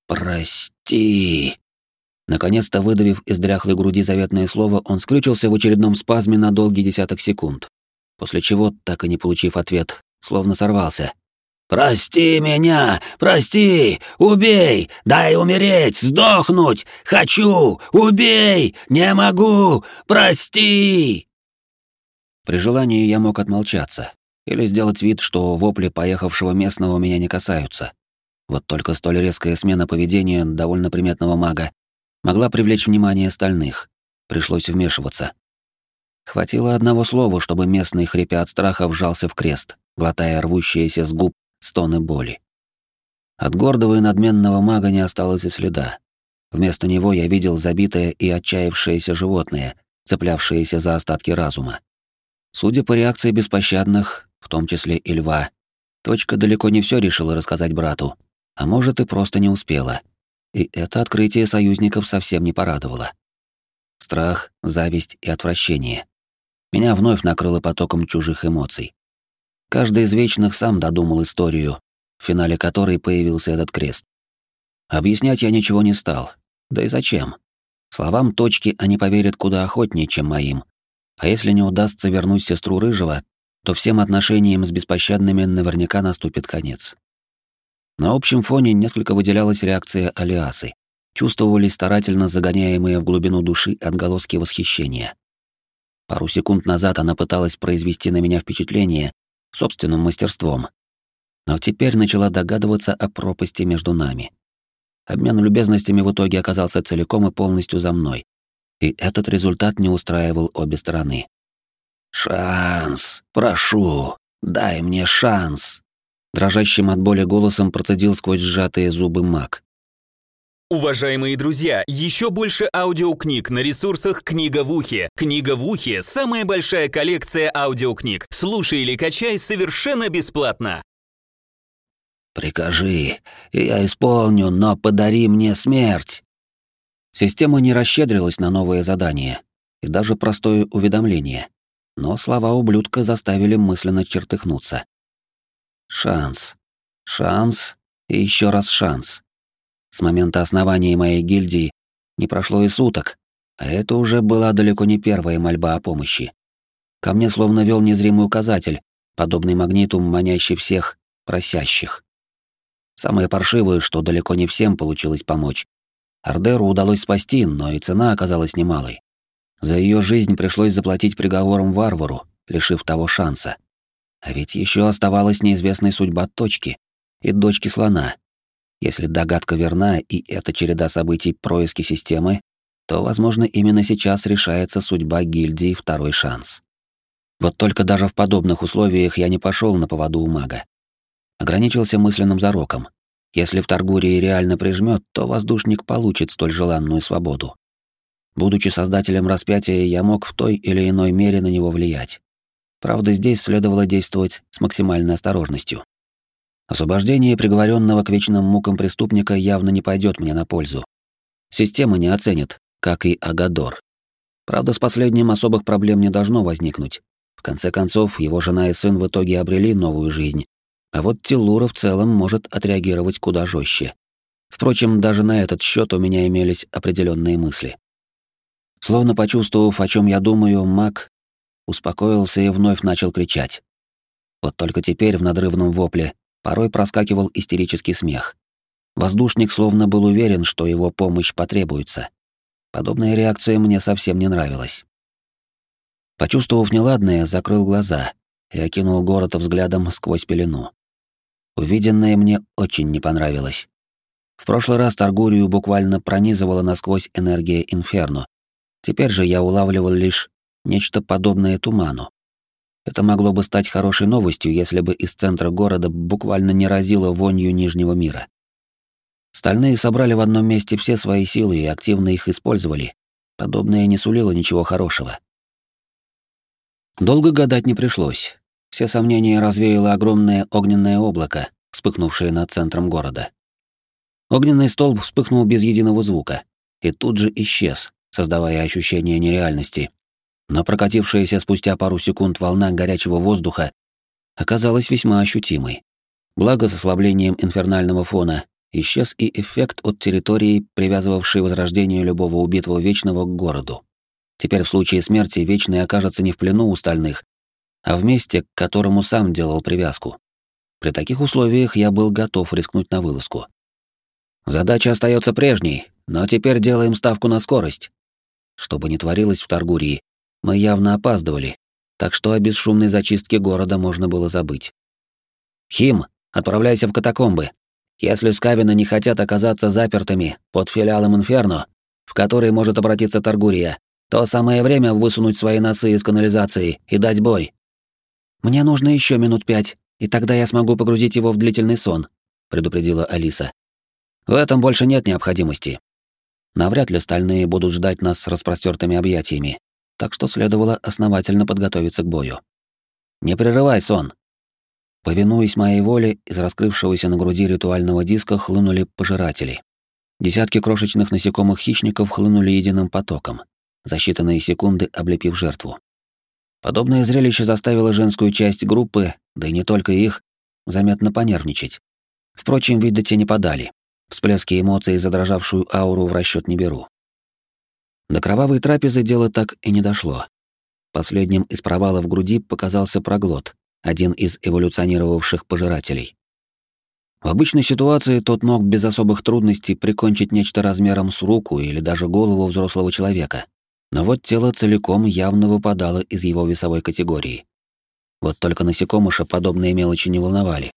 «Прости!» Наконец-то выдавив из дряхлой груди заветное слово, он скрючился в очередном спазме на долгий десяток секунд, после чего, так и не получив ответ, словно сорвался. «Прости меня! Прости! Убей! Дай умереть! Сдохнуть! Хочу! Убей! Не могу! Прости!» При желании я мог отмолчаться или сделать вид, что вопли поехавшего местного меня не касаются. Вот только столь резкая смена поведения довольно приметного мага могла привлечь внимание остальных. Пришлось вмешиваться. Хватило одного слова, чтобы местный, хрипя от страха, вжался в крест, глотая рвущиеся с губ стоны боли. От гордого и надменного мага не осталось и следа. Вместо него я видел забитое и отчаявшееся животное, цеплявшееся за остатки разума. Судя по реакции беспощадных, в том числе и льва, точка далеко не все решила рассказать брату, а может и просто не успела и это открытие союзников совсем не порадовало. Страх, зависть и отвращение. Меня вновь накрыло потоком чужих эмоций. Каждый из вечных сам додумал историю, в финале которой появился этот крест. Объяснять я ничего не стал. Да и зачем? Словам точки они поверят куда охотнее, чем моим. А если не удастся вернуть сестру Рыжего, то всем отношениям с беспощадными наверняка наступит конец. На общем фоне несколько выделялась реакция Алиасы. Чувствовались старательно загоняемые в глубину души отголоски восхищения. Пару секунд назад она пыталась произвести на меня впечатление собственным мастерством. Но теперь начала догадываться о пропасти между нами. Обмен любезностями в итоге оказался целиком и полностью за мной. И этот результат не устраивал обе стороны. «Шанс! Прошу! Дай мне шанс!» Дрожащим от боли голосом процедил сквозь сжатые зубы маг. Уважаемые друзья, еще больше аудиокниг на ресурсах «Книга в ухе». «Книга в ухе» — самая большая коллекция аудиокниг. Слушай или качай совершенно бесплатно. «Прикажи, я исполню, но подари мне смерть!» Система не расщедрилась на новые задания и даже простое уведомление, но слова ублюдка заставили мысленно чертыхнуться. Шанс. Шанс и еще раз шанс. С момента основания моей гильдии не прошло и суток, а это уже была далеко не первая мольба о помощи. Ко мне словно вел незримый указатель, подобный магниту, манящий всех просящих. Самое паршивое, что далеко не всем получилось помочь. Ардеру удалось спасти, но и цена оказалась немалой. За ее жизнь пришлось заплатить приговором варвару, лишив того шанса. А ведь еще оставалась неизвестная судьба точки и дочки слона. Если догадка верна и это череда событий происки системы, то, возможно, именно сейчас решается судьба гильдии «Второй шанс». Вот только даже в подобных условиях я не пошел на поводу у мага. Ограничился мысленным зароком. Если в Таргурии реально прижмет, то воздушник получит столь желанную свободу. Будучи создателем распятия, я мог в той или иной мере на него влиять. Правда, здесь следовало действовать с максимальной осторожностью. Освобождение приговоренного к вечным мукам преступника явно не пойдет мне на пользу. Система не оценит, как и Агадор. Правда, с последним особых проблем не должно возникнуть. В конце концов, его жена и сын в итоге обрели новую жизнь. А вот Тилура в целом может отреагировать куда жестче. Впрочем, даже на этот счет у меня имелись определенные мысли. Словно почувствовав, о чем я думаю, маг успокоился и вновь начал кричать. Вот только теперь в надрывном вопле порой проскакивал истерический смех. Воздушник словно был уверен, что его помощь потребуется. Подобная реакция мне совсем не нравилась. Почувствовав неладное, закрыл глаза и окинул город взглядом сквозь пелену. Увиденное мне очень не понравилось. В прошлый раз Таргурию буквально пронизывала насквозь энергия Инферно. Теперь же я улавливал лишь нечто подобное туману. Это могло бы стать хорошей новостью, если бы из центра города буквально не разило вонью Нижнего мира. Стальные собрали в одном месте все свои силы и активно их использовали. Подобное не сулило ничего хорошего. Долго гадать не пришлось. Все сомнения развеяло огромное огненное облако, вспыхнувшее над центром города. Огненный столб вспыхнул без единого звука и тут же исчез, создавая ощущение нереальности. Но прокатившаяся спустя пару секунд волна горячего воздуха оказалась весьма ощутимой. Благо, с ослаблением инфернального фона исчез и эффект от территории, привязывавшей возрождение любого убитого Вечного к городу. Теперь в случае смерти Вечный окажется не в плену у стальных, а в месте, к которому сам делал привязку. При таких условиях я был готов рискнуть на вылазку. Задача остается прежней, но теперь делаем ставку на скорость. Что бы ни творилось в Таргурии, мы явно опаздывали, так что о бесшумной зачистке города можно было забыть. «Хим, отправляйся в катакомбы. Если скавины не хотят оказаться запертыми под филиалом Инферно, в который может обратиться Таргурия, то самое время высунуть свои носы из канализации и дать бой. Мне нужно еще минут пять, и тогда я смогу погрузить его в длительный сон, предупредила Алиса. В этом больше нет необходимости. Навряд ли стальные будут ждать нас с распростертыми объятиями, так что следовало основательно подготовиться к бою. Не прерывай сон, Повинуясь моей воле, из раскрывшегося на груди ритуального диска хлынули пожиратели. Десятки крошечных насекомых-хищников хлынули единым потоком, за считанные секунды облепив жертву. Подобное зрелище заставило женскую часть группы, да и не только их, заметно понервничать. Впрочем, вида те не подали. Всплески эмоций и задрожавшую ауру в расчет не беру. До кровавой трапезы дело так и не дошло. Последним из провала в груди показался проглот, один из эволюционировавших пожирателей. В обычной ситуации тот мог без особых трудностей прикончить нечто размером с руку или даже голову взрослого человека. Но вот тело целиком явно выпадало из его весовой категории. Вот только насекомыша подобные мелочи не волновали.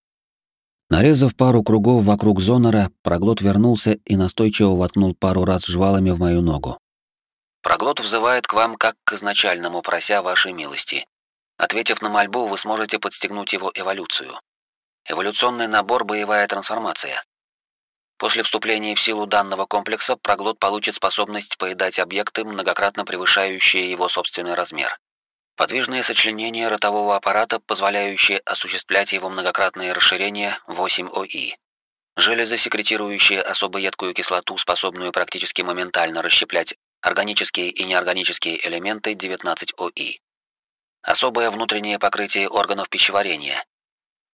Нарезав пару кругов вокруг зонора, проглот вернулся и настойчиво воткнул пару раз жвалами в мою ногу. Проглот взывает к вам как к изначальному, прося вашей милости. Ответив на мольбу, вы сможете подстегнуть его эволюцию. Эволюционный набор «Боевая трансформация». После вступления в силу данного комплекса проглот получит способность поедать объекты, многократно превышающие его собственный размер. Подвижные сочленения ротового аппарата, позволяющие осуществлять его многократное расширение 8ОИ. Железы, секретирующие особо едкую кислоту, способную практически моментально расщеплять органические и неорганические элементы 19ОИ. Особое внутреннее покрытие органов пищеварения.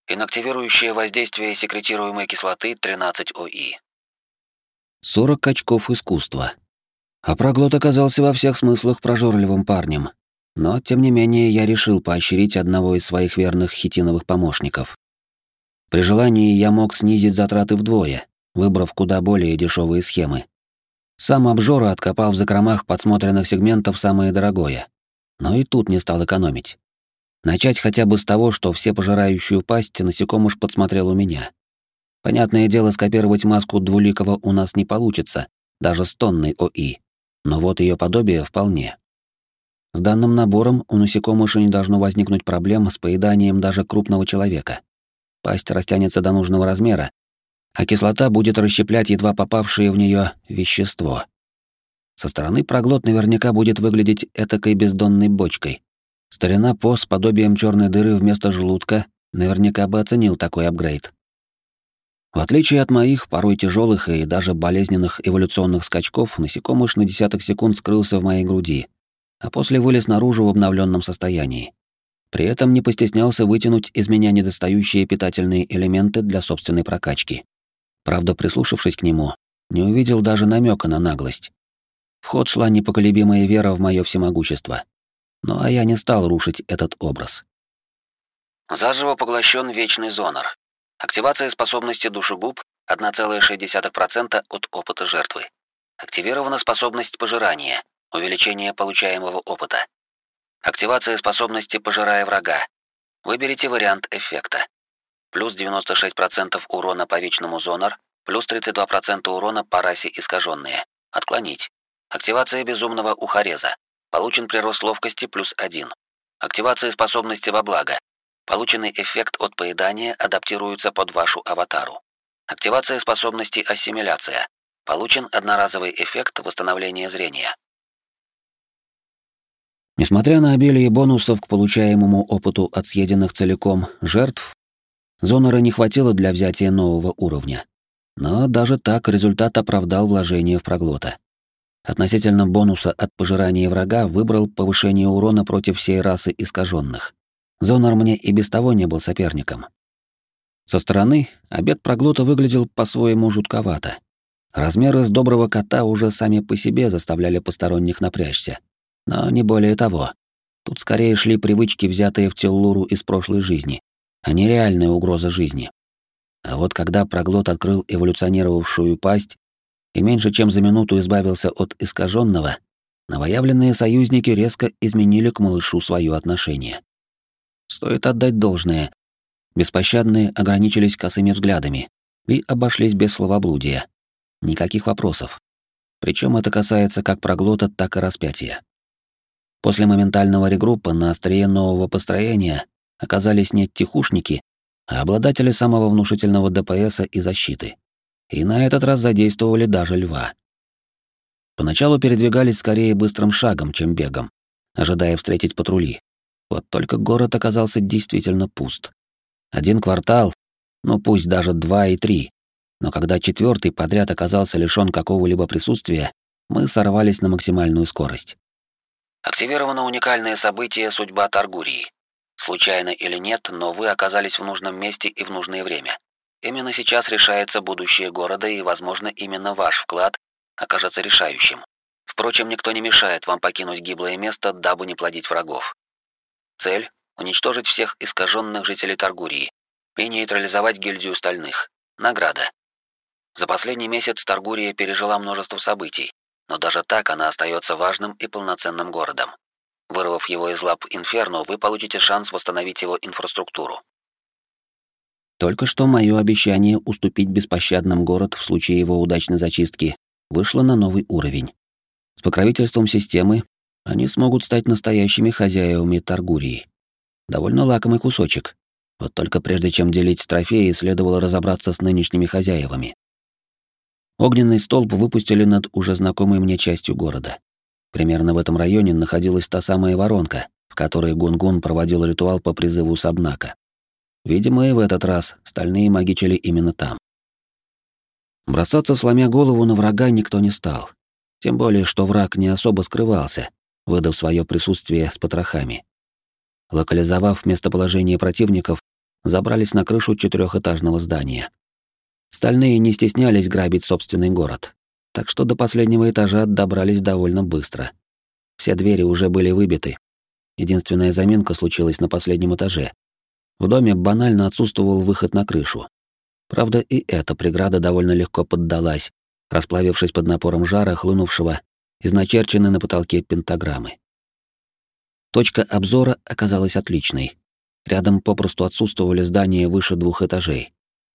Инактивирующее воздействие секретируемой кислоты 13ОИ. 40 очков искусства. А проглот оказался во всех смыслах прожорливым парнем. Но, тем не менее, я решил поощрить одного из своих верных хитиновых помощников. При желании я мог снизить затраты вдвое, выбрав куда более дешевые схемы. Сам обжора откопал в закромах подсмотренных сегментов самое дорогое, но и тут не стал экономить. Начать хотя бы с того, что все пожирающую пасть насекомыш подсмотрел у меня. Понятное дело, скопировать маску двуликого у нас не получится, даже с тонной ОИ. Но вот ее подобие вполне. С данным набором у насекомыша не должно возникнуть проблем с поеданием даже крупного человека. Пасть растянется до нужного размера, а кислота будет расщеплять едва попавшее в нее вещество. Со стороны проглот наверняка будет выглядеть этакой бездонной бочкой. Старина По с подобием черной дыры вместо желудка наверняка бы оценил такой апгрейд. В отличие от моих, порой тяжелых и даже болезненных эволюционных скачков, насекомыш на десяток секунд скрылся в моей груди, а после вылез наружу в обновленном состоянии. При этом не постеснялся вытянуть из меня недостающие питательные элементы для собственной прокачки. Правда, прислушавшись к нему, не увидел даже намека на наглость. В ход шла непоколебимая вера в мое всемогущество. Ну а я не стал рушить этот образ. Заживо поглощен вечный зонор. Активация способности душегуб 1,6% от опыта жертвы. Активирована способность пожирания, увеличение получаемого опыта. Активация способности «Пожирая врага». Выберите вариант эффекта. Плюс 96% урона по вечному зонар, плюс 32% урона по расе искаженные. Отклонить. Активация безумного ухареза. Получен прирост ловкости плюс 1. Активация способности во благо. Полученный эффект от поедания адаптируется под вашу аватару. Активация способности ассимиляция. Получен одноразовый эффект восстановления зрения. Несмотря на обилие бонусов к получаемому опыту от съеденных целиком жертв, Зонора не хватило для взятия нового уровня. Но даже так результат оправдал вложение в проглота. Относительно бонуса от пожирания врага выбрал повышение урона против всей расы искаженных. Зонор мне и без того не был соперником. Со стороны обед проглота выглядел по-своему жутковато. Размеры с доброго кота уже сами по себе заставляли посторонних напрячься. Но не более того. Тут скорее шли привычки, взятые в Теллуру из прошлой жизни, а не реальная угроза жизни. А вот когда проглот открыл эволюционировавшую пасть, и меньше чем за минуту избавился от искаженного, новоявленные союзники резко изменили к малышу свое отношение. Стоит отдать должное. Беспощадные ограничились косыми взглядами и обошлись без словоблудия. Никаких вопросов. Причем это касается как проглота, так и распятия. После моментального регруппа на острие нового построения оказались не тихушники, а обладатели самого внушительного ДПСа и защиты и на этот раз задействовали даже льва. Поначалу передвигались скорее быстрым шагом, чем бегом, ожидая встретить патрули. Вот только город оказался действительно пуст. Один квартал, ну пусть даже два и три, но когда четвертый подряд оказался лишён какого-либо присутствия, мы сорвались на максимальную скорость. Активировано уникальное событие «Судьба Таргурии». Случайно или нет, но вы оказались в нужном месте и в нужное время. Именно сейчас решается будущее города, и, возможно, именно ваш вклад окажется решающим. Впрочем, никто не мешает вам покинуть гиблое место, дабы не плодить врагов. Цель — уничтожить всех искаженных жителей Таргурии и нейтрализовать гильдию стальных. Награда. За последний месяц Таргурия пережила множество событий, но даже так она остается важным и полноценным городом. Вырвав его из лап Инферно, вы получите шанс восстановить его инфраструктуру. Только что мое обещание уступить беспощадным город в случае его удачной зачистки вышло на новый уровень. С покровительством системы они смогут стать настоящими хозяевами Таргурии. Довольно лакомый кусочек. Вот только прежде чем делить трофеи, следовало разобраться с нынешними хозяевами. Огненный столб выпустили над уже знакомой мне частью города. Примерно в этом районе находилась та самая воронка, в которой Гунгун проводил ритуал по призыву Сабнака. Видимо, и в этот раз стальные магичили именно там. Бросаться, сломя голову на врага, никто не стал. Тем более, что враг не особо скрывался, выдав свое присутствие с потрохами. Локализовав местоположение противников, забрались на крышу четырехэтажного здания. Стальные не стеснялись грабить собственный город, так что до последнего этажа добрались довольно быстро. Все двери уже были выбиты. Единственная заминка случилась на последнем этаже, в доме банально отсутствовал выход на крышу. Правда, и эта преграда довольно легко поддалась, расплавившись под напором жара, хлынувшего из начерченной на потолке пентаграммы. Точка обзора оказалась отличной. Рядом попросту отсутствовали здания выше двух этажей,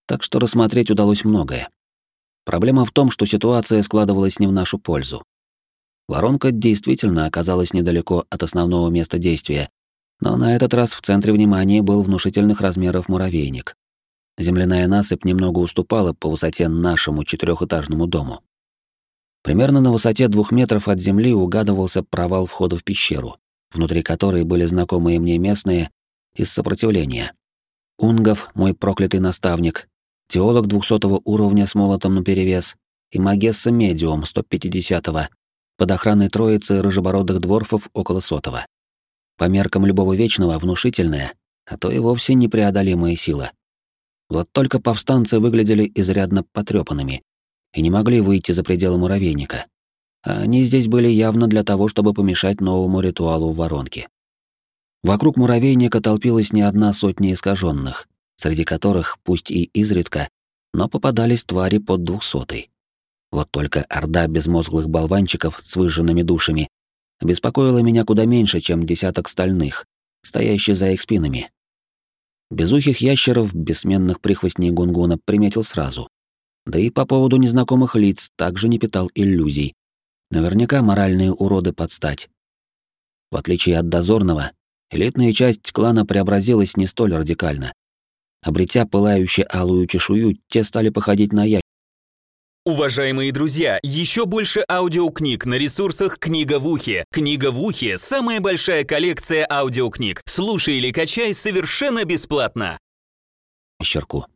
так что рассмотреть удалось многое. Проблема в том, что ситуация складывалась не в нашу пользу. Воронка действительно оказалась недалеко от основного места действия, но на этот раз в центре внимания был внушительных размеров муравейник. Земляная насыпь немного уступала по высоте нашему четырехэтажному дому. Примерно на высоте двух метров от земли угадывался провал входа в пещеру, внутри которой были знакомые мне местные из сопротивления. Унгов, мой проклятый наставник, теолог двухсотого уровня с молотом наперевес и магесса медиум 150-го, под охраной троицы рыжебородых дворфов около сотого. По меркам любого вечного внушительная, а то и вовсе непреодолимая сила. Вот только повстанцы выглядели изрядно потрепанными и не могли выйти за пределы муравейника. А они здесь были явно для того, чтобы помешать новому ритуалу в воронке. Вокруг муравейника толпилась не одна сотня искаженных, среди которых, пусть и изредка, но попадались твари под двухсотой. Вот только орда безмозглых болванчиков с выжженными душами беспокоило меня куда меньше, чем десяток стальных, стоящих за их спинами. Безухих ящеров, бессменных прихвостней Гунгуна, приметил сразу. Да и по поводу незнакомых лиц также не питал иллюзий. Наверняка моральные уроды подстать. В отличие от дозорного, элитная часть клана преобразилась не столь радикально. Обретя пылающую алую чешую, те стали походить на ящеров. Уважаемые друзья, еще больше аудиокниг на ресурсах «Книга в ухе». «Книга в ухе» — самая большая коллекция аудиокниг. Слушай или качай совершенно бесплатно. Ящерку.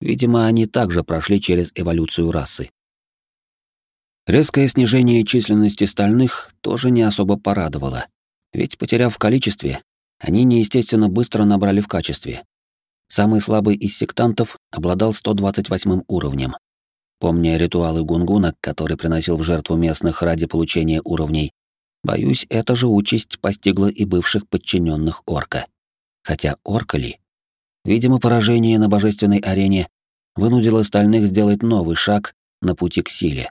Видимо, они также прошли через эволюцию расы. Резкое снижение численности стальных тоже не особо порадовало, ведь, потеряв в количестве, они неестественно быстро набрали в качестве. Самый слабый из сектантов обладал 128 уровнем. Помня ритуалы Гунгуна, который приносил в жертву местных ради получения уровней, боюсь, эта же участь постигла и бывших подчиненных орка. Хотя орка ли? Видимо, поражение на божественной арене вынудило остальных сделать новый шаг на пути к силе.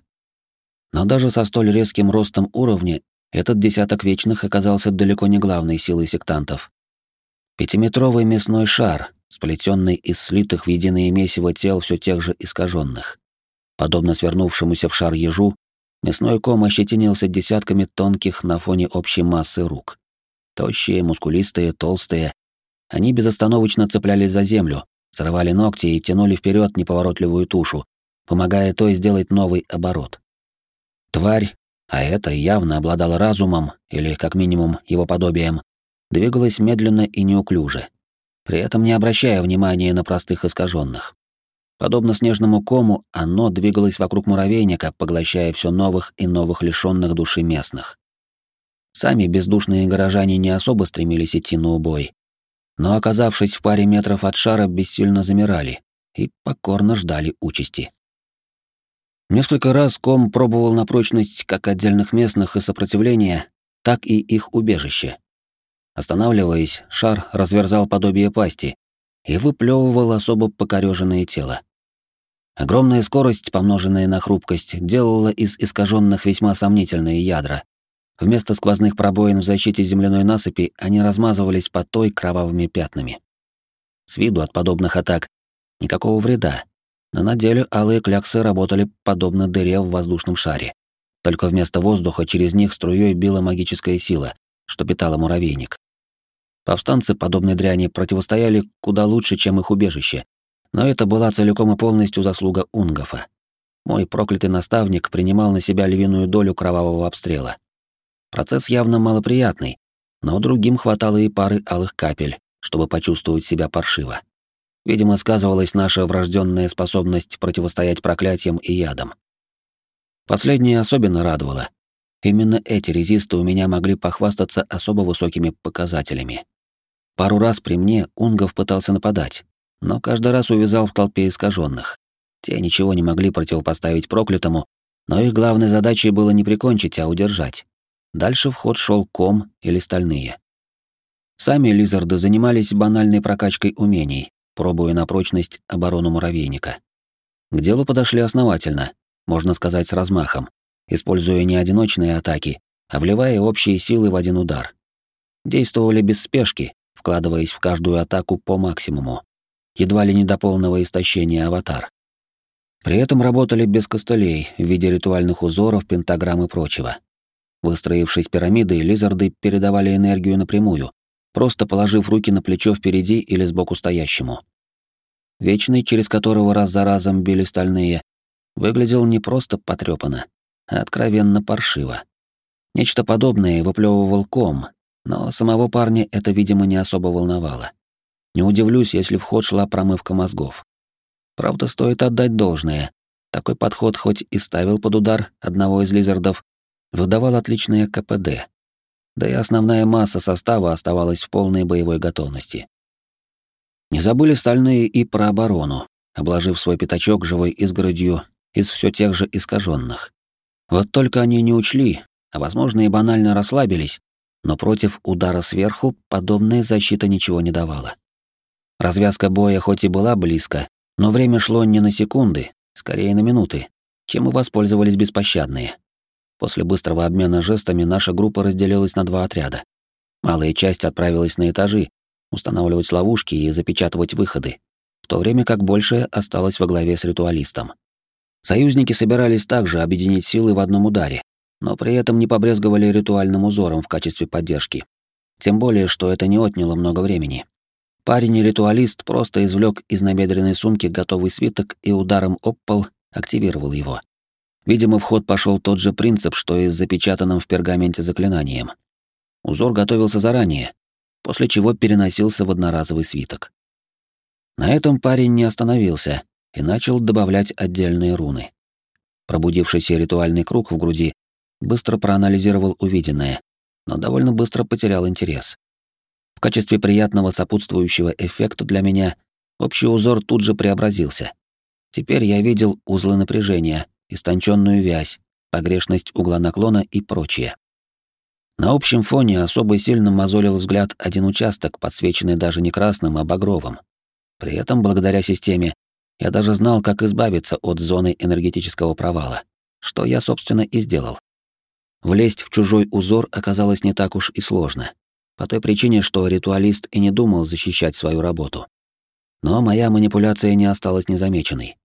Но даже со столь резким ростом уровня этот десяток вечных оказался далеко не главной силой сектантов. Пятиметровый мясной шар, сплетенный из слитых в единое месиво тел все тех же искаженных. Подобно свернувшемуся в шар ежу, мясной ком ощетинился десятками тонких на фоне общей массы рук. Тощие, мускулистые, толстые. Они безостановочно цеплялись за землю, срывали ногти и тянули вперед неповоротливую тушу, помогая той сделать новый оборот. Тварь, а это явно обладала разумом, или как минимум его подобием, двигалась медленно и неуклюже, при этом не обращая внимания на простых искаженных. Подобно снежному кому, оно двигалось вокруг муравейника, поглощая все новых и новых лишенных души местных. Сами бездушные горожане не особо стремились идти на убой, но, оказавшись в паре метров от шара, бессильно замирали и покорно ждали участи. Несколько раз ком пробовал на прочность как отдельных местных и сопротивления, так и их убежище. Останавливаясь, шар разверзал подобие пасти, и выплевывал особо покореженное тело. Огромная скорость, помноженная на хрупкость, делала из искаженных весьма сомнительные ядра. Вместо сквозных пробоин в защите земляной насыпи они размазывались по той кровавыми пятнами. С виду от подобных атак никакого вреда, но на деле алые кляксы работали подобно дыре в воздушном шаре. Только вместо воздуха через них струей била магическая сила, что питала муравейник. Повстанцы подобной дряни противостояли куда лучше, чем их убежище. Но это была целиком и полностью заслуга Унгофа. Мой проклятый наставник принимал на себя львиную долю кровавого обстрела. Процесс явно малоприятный, но другим хватало и пары алых капель, чтобы почувствовать себя паршиво. Видимо, сказывалась наша врожденная способность противостоять проклятиям и ядам. Последнее особенно радовало. Именно эти резисты у меня могли похвастаться особо высокими показателями. Пару раз при мне Унгов пытался нападать, но каждый раз увязал в толпе искаженных. Те ничего не могли противопоставить проклятому, но их главной задачей было не прикончить, а удержать. Дальше в ход шел ком или стальные. Сами лизарды занимались банальной прокачкой умений, пробуя на прочность оборону муравейника. К делу подошли основательно, можно сказать, с размахом, используя не одиночные атаки, а вливая общие силы в один удар. Действовали без спешки, вкладываясь в каждую атаку по максимуму, едва ли не до полного истощения аватар. При этом работали без костылей в виде ритуальных узоров, пентаграмм и прочего. Выстроившись пирамидой, лизарды передавали энергию напрямую, просто положив руки на плечо впереди или сбоку стоящему. Вечный, через которого раз за разом били стальные, выглядел не просто потрёпанно, а откровенно паршиво. Нечто подобное выплевывал ком, но самого парня это, видимо, не особо волновало. Не удивлюсь, если в ход шла промывка мозгов. Правда, стоит отдать должное. Такой подход хоть и ставил под удар одного из лизардов, выдавал отличное КПД. Да и основная масса состава оставалась в полной боевой готовности. Не забыли стальные и про оборону, обложив свой пятачок живой изгородью из все тех же искаженных. Вот только они не учли, а возможно и банально расслабились, но против удара сверху подобная защита ничего не давала. Развязка боя хоть и была близко, но время шло не на секунды, скорее на минуты, чем и воспользовались беспощадные. После быстрого обмена жестами наша группа разделилась на два отряда. Малая часть отправилась на этажи, устанавливать ловушки и запечатывать выходы, в то время как большая осталась во главе с ритуалистом. Союзники собирались также объединить силы в одном ударе, но при этом не побрезговали ритуальным узором в качестве поддержки. Тем более, что это не отняло много времени. Парень-ритуалист просто извлек из набедренной сумки готовый свиток и ударом об пол активировал его. Видимо, в ход пошел тот же принцип, что и с запечатанным в пергаменте заклинанием. Узор готовился заранее, после чего переносился в одноразовый свиток. На этом парень не остановился и начал добавлять отдельные руны. Пробудившийся ритуальный круг в груди быстро проанализировал увиденное, но довольно быстро потерял интерес. В качестве приятного сопутствующего эффекта для меня общий узор тут же преобразился. Теперь я видел узлы напряжения, истонченную вязь, погрешность угла наклона и прочее. На общем фоне особо сильно мозолил взгляд один участок, подсвеченный даже не красным, а багровым. При этом, благодаря системе, я даже знал, как избавиться от зоны энергетического провала, что я, собственно, и сделал. Влезть в чужой узор оказалось не так уж и сложно по той причине, что ритуалист и не думал защищать свою работу. Но моя манипуляция не осталась незамеченной.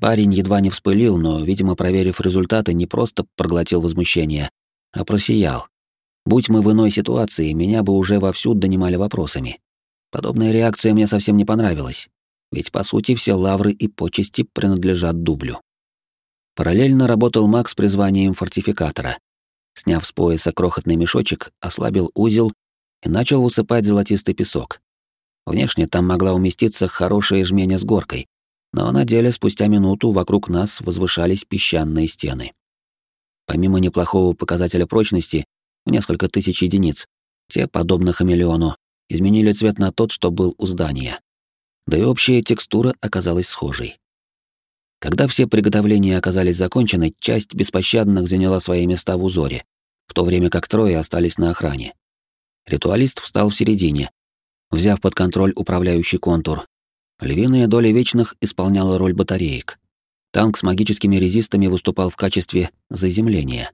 Парень едва не вспылил, но, видимо, проверив результаты, не просто проглотил возмущение, а просиял. Будь мы в иной ситуации, меня бы уже вовсю донимали вопросами. Подобная реакция мне совсем не понравилась, ведь, по сути, все лавры и почести принадлежат дублю. Параллельно работал маг с призванием фортификатора. Сняв с пояса крохотный мешочек, ослабил узел и начал высыпать золотистый песок. Внешне там могла уместиться хорошая жменя с горкой, но на деле спустя минуту вокруг нас возвышались песчаные стены. Помимо неплохого показателя прочности в несколько тысяч единиц, те, подобно хамелеону, изменили цвет на тот, что был у здания. Да и общая текстура оказалась схожей. Когда все приготовления оказались закончены, часть беспощадных заняла свои места в узоре, в то время как трое остались на охране. Ритуалист встал в середине, взяв под контроль управляющий контур. Львиная доля вечных исполняла роль батареек. Танк с магическими резистами выступал в качестве заземления.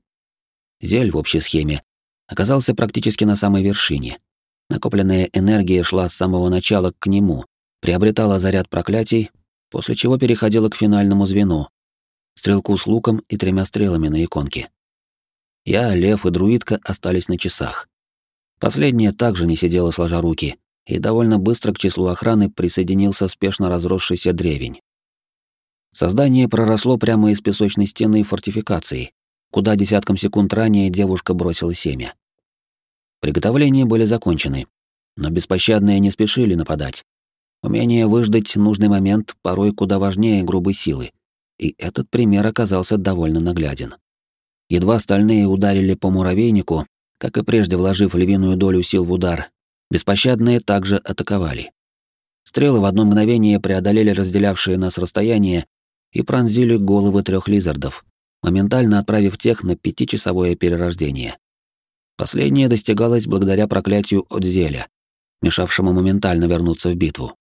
Зель в общей схеме оказался практически на самой вершине. Накопленная энергия шла с самого начала к нему, приобретала заряд проклятий, после чего переходила к финальному звену — стрелку с луком и тремя стрелами на иконке. Я, Лев и Друидка остались на часах. Последняя также не сидела сложа руки, и довольно быстро к числу охраны присоединился спешно разросшийся древень. Создание проросло прямо из песочной стены фортификации, куда десяткам секунд ранее девушка бросила семя. Приготовления были закончены, но беспощадные не спешили нападать. Умение выждать нужный момент порой куда важнее грубой силы, и этот пример оказался довольно нагляден. Едва стальные ударили по муравейнику, как и прежде вложив львиную долю сил в удар, беспощадные также атаковали. Стрелы в одно мгновение преодолели разделявшие нас расстояние и пронзили головы трех лизардов, моментально отправив тех на пятичасовое перерождение. Последнее достигалось благодаря проклятию от зеля, мешавшему моментально вернуться в битву.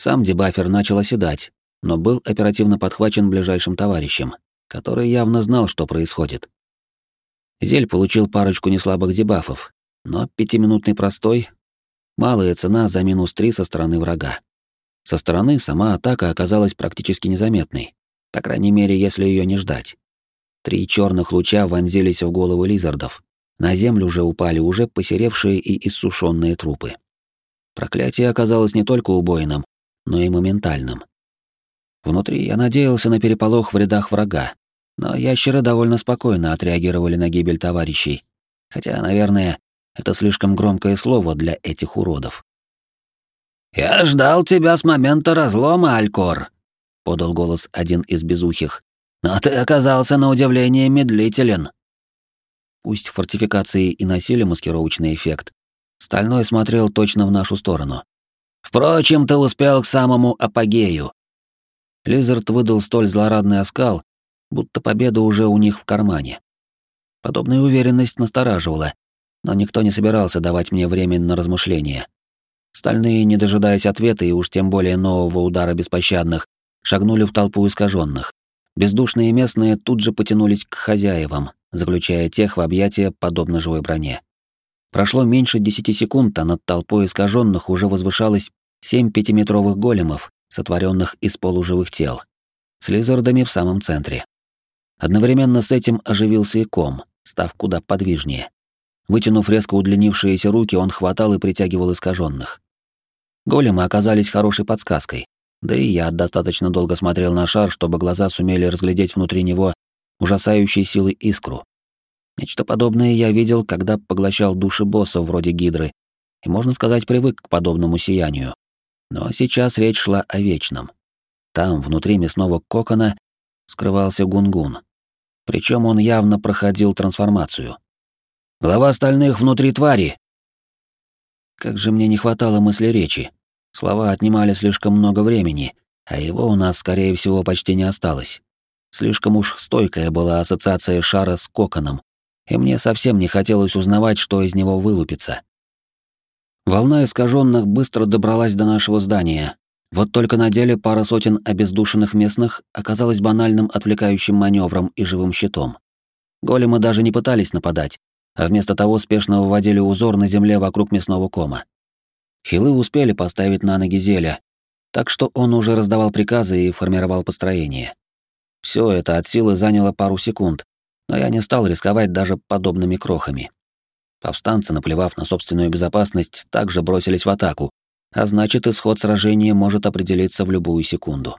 Сам дебафер начал оседать, но был оперативно подхвачен ближайшим товарищем, который явно знал, что происходит. Зель получил парочку неслабых дебафов, но пятиминутный простой — малая цена за минус три со стороны врага. Со стороны сама атака оказалась практически незаметной, по крайней мере, если ее не ждать. Три черных луча вонзились в головы лизардов. На землю же упали уже посеревшие и иссушенные трупы. Проклятие оказалось не только убойным, но и моментальным. Внутри я надеялся на переполох в рядах врага, но ящеры довольно спокойно отреагировали на гибель товарищей. Хотя, наверное, это слишком громкое слово для этих уродов. «Я ждал тебя с момента разлома, Алькор», — подал голос один из безухих. «Но ты оказался на удивление медлителен». Пусть фортификации и носили маскировочный эффект, Стальной смотрел точно в нашу сторону. «Впрочем, ты успел к самому апогею». Лизард выдал столь злорадный оскал, будто победа уже у них в кармане. Подобная уверенность настораживала, но никто не собирался давать мне время на размышления. Стальные, не дожидаясь ответа и уж тем более нового удара беспощадных, шагнули в толпу искаженных. Бездушные местные тут же потянулись к хозяевам, заключая тех в объятия подобно живой броне. Прошло меньше десяти секунд, а над толпой искаженных уже возвышалось семь пятиметровых големов, сотворенных из полуживых тел, с лизардами в самом центре. Одновременно с этим оживился и ком, став куда подвижнее. Вытянув резко удлинившиеся руки, он хватал и притягивал искаженных. Големы оказались хорошей подсказкой, да и я достаточно долго смотрел на шар, чтобы глаза сумели разглядеть внутри него ужасающей силы искру. Нечто подобное я видел, когда поглощал души боссов вроде Гидры, и, можно сказать, привык к подобному сиянию. Но сейчас речь шла о вечном. Там, внутри мясного кокона, скрывался Гунгун. Причем он явно проходил трансформацию. «Глава остальных внутри твари!» Как же мне не хватало мысли речи. Слова отнимали слишком много времени, а его у нас, скорее всего, почти не осталось. Слишком уж стойкая была ассоциация шара с коконом, и мне совсем не хотелось узнавать, что из него вылупится. Волна искаженных быстро добралась до нашего здания. Вот только на деле пара сотен обездушенных местных оказалась банальным отвлекающим маневром и живым щитом. Големы даже не пытались нападать, а вместо того спешно выводили узор на земле вокруг мясного кома. Хилы успели поставить на ноги зелья, так что он уже раздавал приказы и формировал построение. Все это от силы заняло пару секунд, но я не стал рисковать даже подобными крохами. Повстанцы, наплевав на собственную безопасность, также бросились в атаку, а значит, исход сражения может определиться в любую секунду.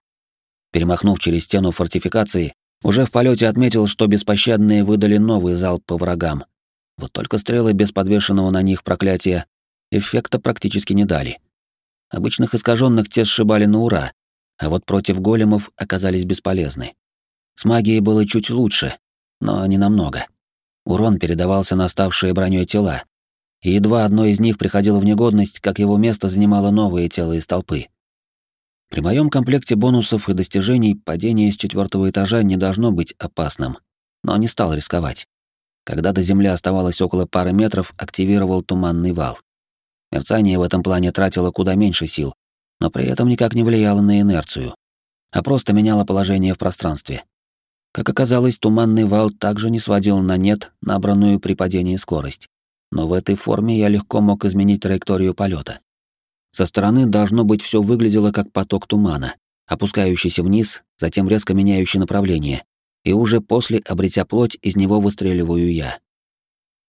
Перемахнув через стену фортификации, уже в полете отметил, что беспощадные выдали новый залп по врагам. Вот только стрелы без подвешенного на них проклятия эффекта практически не дали. Обычных искаженных те сшибали на ура, а вот против големов оказались бесполезны. С магией было чуть лучше, но не намного. Урон передавался на ставшие броней тела, и едва одно из них приходило в негодность, как его место занимало новое тело из толпы. При моем комплекте бонусов и достижений падение с четвертого этажа не должно быть опасным, но не стал рисковать. Когда до земли оставалось около пары метров, активировал туманный вал. Мерцание в этом плане тратило куда меньше сил, но при этом никак не влияло на инерцию, а просто меняло положение в пространстве. Как оказалось, туманный вал также не сводил на нет набранную при падении скорость. Но в этой форме я легко мог изменить траекторию полета. Со стороны должно быть все выглядело как поток тумана, опускающийся вниз, затем резко меняющий направление, и уже после, обретя плоть, из него выстреливаю я.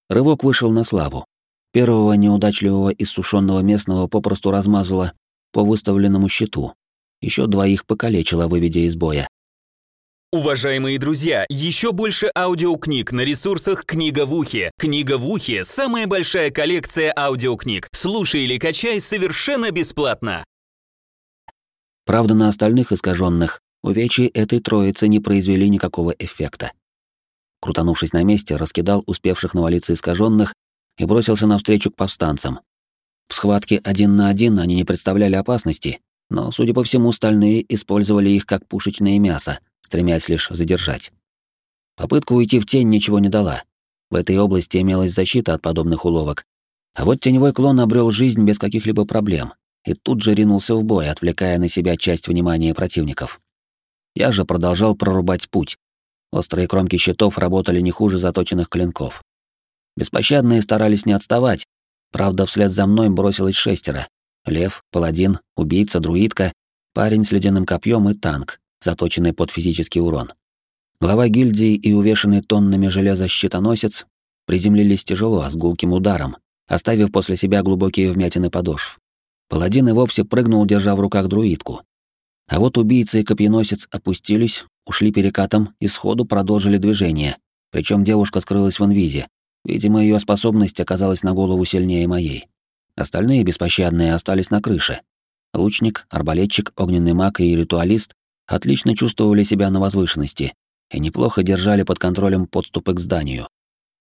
Рывок вышел на славу. Первого неудачливого иссушенного местного попросту размазало по выставленному щиту. Еще двоих покалечило, выведя из боя. Уважаемые друзья, еще больше аудиокниг на ресурсах «Книга в ухе». «Книга в ухе» — самая большая коллекция аудиокниг. Слушай или качай совершенно бесплатно. Правда, на остальных искаженных увечья этой троицы не произвели никакого эффекта. Крутанувшись на месте, раскидал успевших навалиться искаженных и бросился навстречу к повстанцам. В схватке один на один они не представляли опасности, но, судя по всему, остальные использовали их как пушечное мясо — стремясь лишь задержать. Попытка уйти в тень ничего не дала. В этой области имелась защита от подобных уловок. А вот теневой клон обрел жизнь без каких-либо проблем и тут же ринулся в бой, отвлекая на себя часть внимания противников. Я же продолжал прорубать путь. Острые кромки щитов работали не хуже заточенных клинков. Беспощадные старались не отставать. Правда, вслед за мной бросилось шестеро. Лев, паладин, убийца, друидка, парень с ледяным копьем и танк, заточенный под физический урон. Глава гильдии и увешанный тоннами железа щитоносец приземлились тяжело, с гулким ударом, оставив после себя глубокие вмятины подошв. Паладин и вовсе прыгнул, держа в руках друидку. А вот убийца и копьеносец опустились, ушли перекатом и сходу продолжили движение, причем девушка скрылась в инвизе. Видимо, ее способность оказалась на голову сильнее моей. Остальные беспощадные остались на крыше. Лучник, арбалетчик, огненный маг и ритуалист отлично чувствовали себя на возвышенности и неплохо держали под контролем подступы к зданию.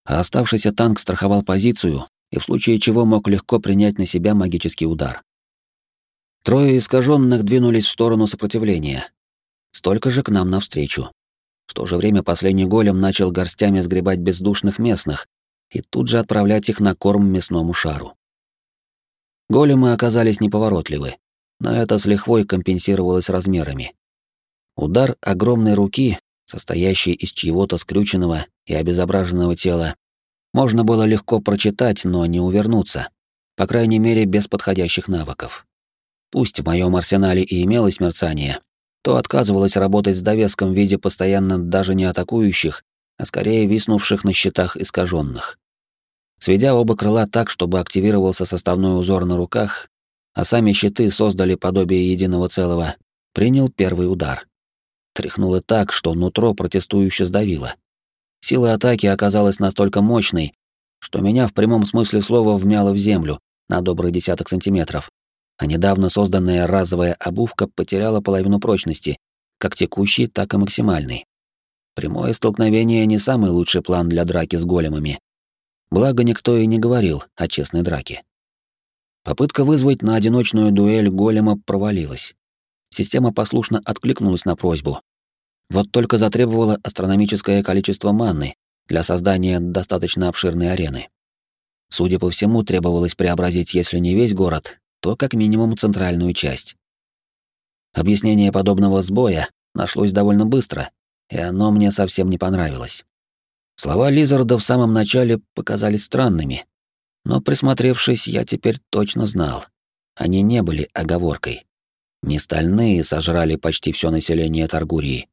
А оставшийся танк страховал позицию и в случае чего мог легко принять на себя магический удар. Трое искаженных двинулись в сторону сопротивления. Столько же к нам навстречу. В то же время последний голем начал горстями сгребать бездушных местных и тут же отправлять их на корм мясному шару. Големы оказались неповоротливы, но это с лихвой компенсировалось размерами. Удар огромной руки, состоящей из чьего-то скрюченного и обезображенного тела можно было легко прочитать, но не увернуться, по крайней мере, без подходящих навыков. Пусть в моем арсенале и имелось мерцание, то отказывалось работать с довеском в виде постоянно даже не атакующих, а скорее виснувших на щитах искаженных. Сведя оба крыла так, чтобы активировался составной узор на руках, а сами щиты создали подобие единого целого, принял первый удар. Тряхнуло так, что нутро протестующе сдавило. Сила атаки оказалась настолько мощной, что меня в прямом смысле слова вмяло в землю на добрый десяток сантиметров, а недавно созданная разовая обувка потеряла половину прочности, как текущей, так и максимальной. Прямое столкновение не самый лучший план для драки с големами. Благо, никто и не говорил о честной драке. Попытка вызвать на одиночную дуэль голема провалилась. Система послушно откликнулась на просьбу. Вот только затребовала астрономическое количество манны для создания достаточно обширной арены. Судя по всему, требовалось преобразить, если не весь город, то как минимум центральную часть. Объяснение подобного сбоя нашлось довольно быстро, и оно мне совсем не понравилось. Слова Лизарда в самом начале показались странными, но присмотревшись, я теперь точно знал. Они не были оговоркой. Не стальные сожрали почти все население Таргурии.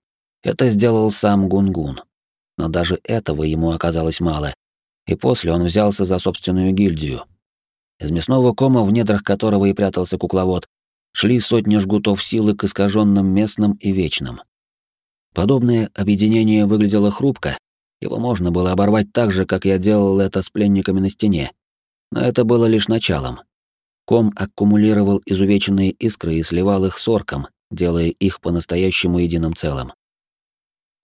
Это сделал сам Гунгун. Но даже этого ему оказалось мало, и после он взялся за собственную гильдию — из мясного кома, в недрах которого и прятался кукловод, шли сотни жгутов силы к искаженным местным и вечным. Подобное объединение выглядело хрупко, его можно было оборвать так же, как я делал это с пленниками на стене. Но это было лишь началом. Ком аккумулировал изувеченные искры и сливал их с орком, делая их по-настоящему единым целым.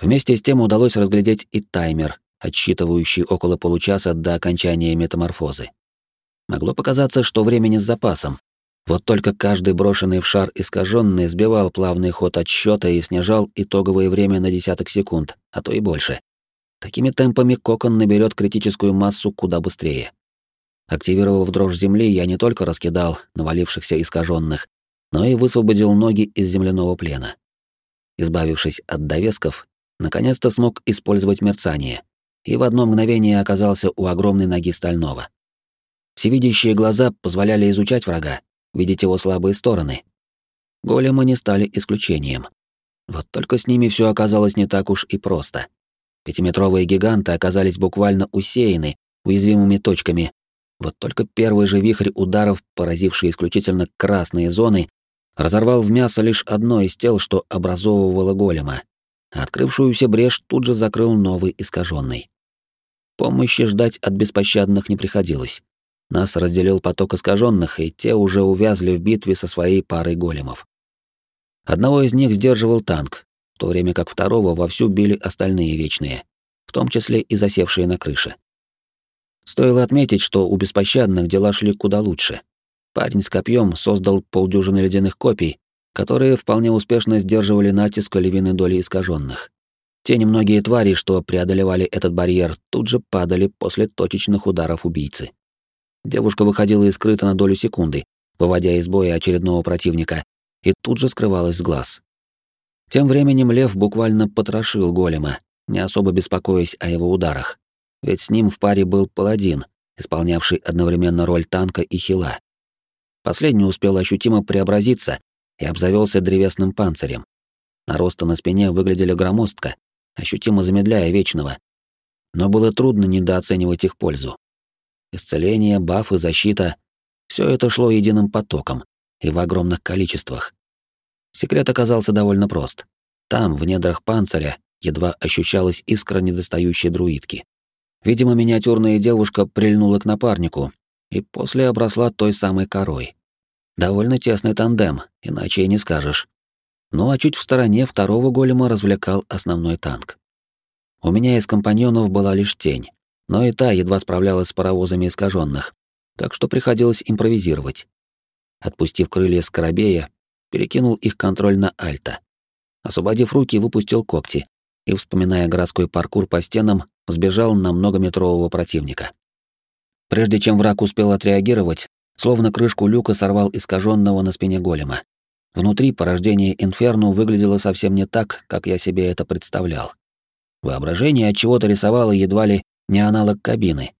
Вместе с тем удалось разглядеть и таймер, отсчитывающий около получаса до окончания метаморфозы. Могло показаться, что времени с запасом. Вот только каждый брошенный в шар искаженный сбивал плавный ход отсчета и снижал итоговое время на десяток секунд, а то и больше. Такими темпами кокон наберет критическую массу куда быстрее. Активировав дрожь земли, я не только раскидал навалившихся искаженных, но и высвободил ноги из земляного плена. Избавившись от довесков, наконец-то смог использовать мерцание, и в одно мгновение оказался у огромной ноги стального. Всевидящие глаза позволяли изучать врага, видеть его слабые стороны. Големы не стали исключением. Вот только с ними все оказалось не так уж и просто. Пятиметровые гиганты оказались буквально усеяны уязвимыми точками. Вот только первый же вихрь ударов, поразивший исключительно красные зоны, разорвал в мясо лишь одно из тел, что образовывало голема. Открывшуюся брешь тут же закрыл новый искаженный. Помощи ждать от беспощадных не приходилось. Нас разделил поток искаженных, и те уже увязли в битве со своей парой големов. Одного из них сдерживал танк, в то время как второго вовсю били остальные вечные, в том числе и засевшие на крыше. Стоило отметить, что у беспощадных дела шли куда лучше. Парень с копьем создал полдюжины ледяных копий, которые вполне успешно сдерживали натиск львиной доли искаженных. Те немногие твари, что преодолевали этот барьер, тут же падали после точечных ударов убийцы. Девушка выходила из скрыта на долю секунды, выводя из боя очередного противника, и тут же скрывалась с глаз. Тем временем лев буквально потрошил голема, не особо беспокоясь о его ударах. Ведь с ним в паре был паладин, исполнявший одновременно роль танка и хила. Последний успел ощутимо преобразиться и обзавелся древесным панцирем. Наросты на спине выглядели громоздко, ощутимо замедляя вечного. Но было трудно недооценивать их пользу. Исцеление, бафы, защита — все это шло единым потоком и в огромных количествах. Секрет оказался довольно прост. Там, в недрах панциря, едва ощущалась искра недостающей друидки. Видимо, миниатюрная девушка прильнула к напарнику и после обросла той самой корой. Довольно тесный тандем, иначе и не скажешь. Ну а чуть в стороне второго голема развлекал основной танк. У меня из компаньонов была лишь тень, но и та едва справлялась с паровозами искаженных, так что приходилось импровизировать. Отпустив крылья скоробея, перекинул их контроль на Альта. Освободив руки, выпустил когти и, вспоминая городской паркур по стенам, сбежал на многометрового противника. Прежде чем враг успел отреагировать, словно крышку люка сорвал искаженного на спине голема. Внутри порождение Инферно выглядело совсем не так, как я себе это представлял. Воображение от чего-то рисовало едва ли не аналог кабины.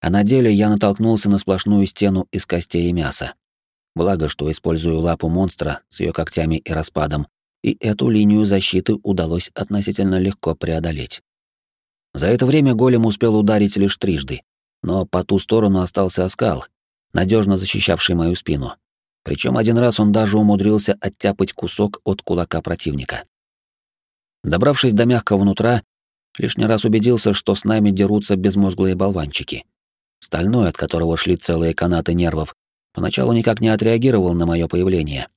А на деле я натолкнулся на сплошную стену из костей и мяса. Благо, что использую лапу монстра с ее когтями и распадом, и эту линию защиты удалось относительно легко преодолеть. За это время голем успел ударить лишь трижды, но по ту сторону остался оскал, надежно защищавший мою спину. Причем один раз он даже умудрился оттяпать кусок от кулака противника. Добравшись до мягкого нутра, лишний раз убедился, что с нами дерутся безмозглые болванчики. Стальной, от которого шли целые канаты нервов, поначалу никак не отреагировал на мое появление.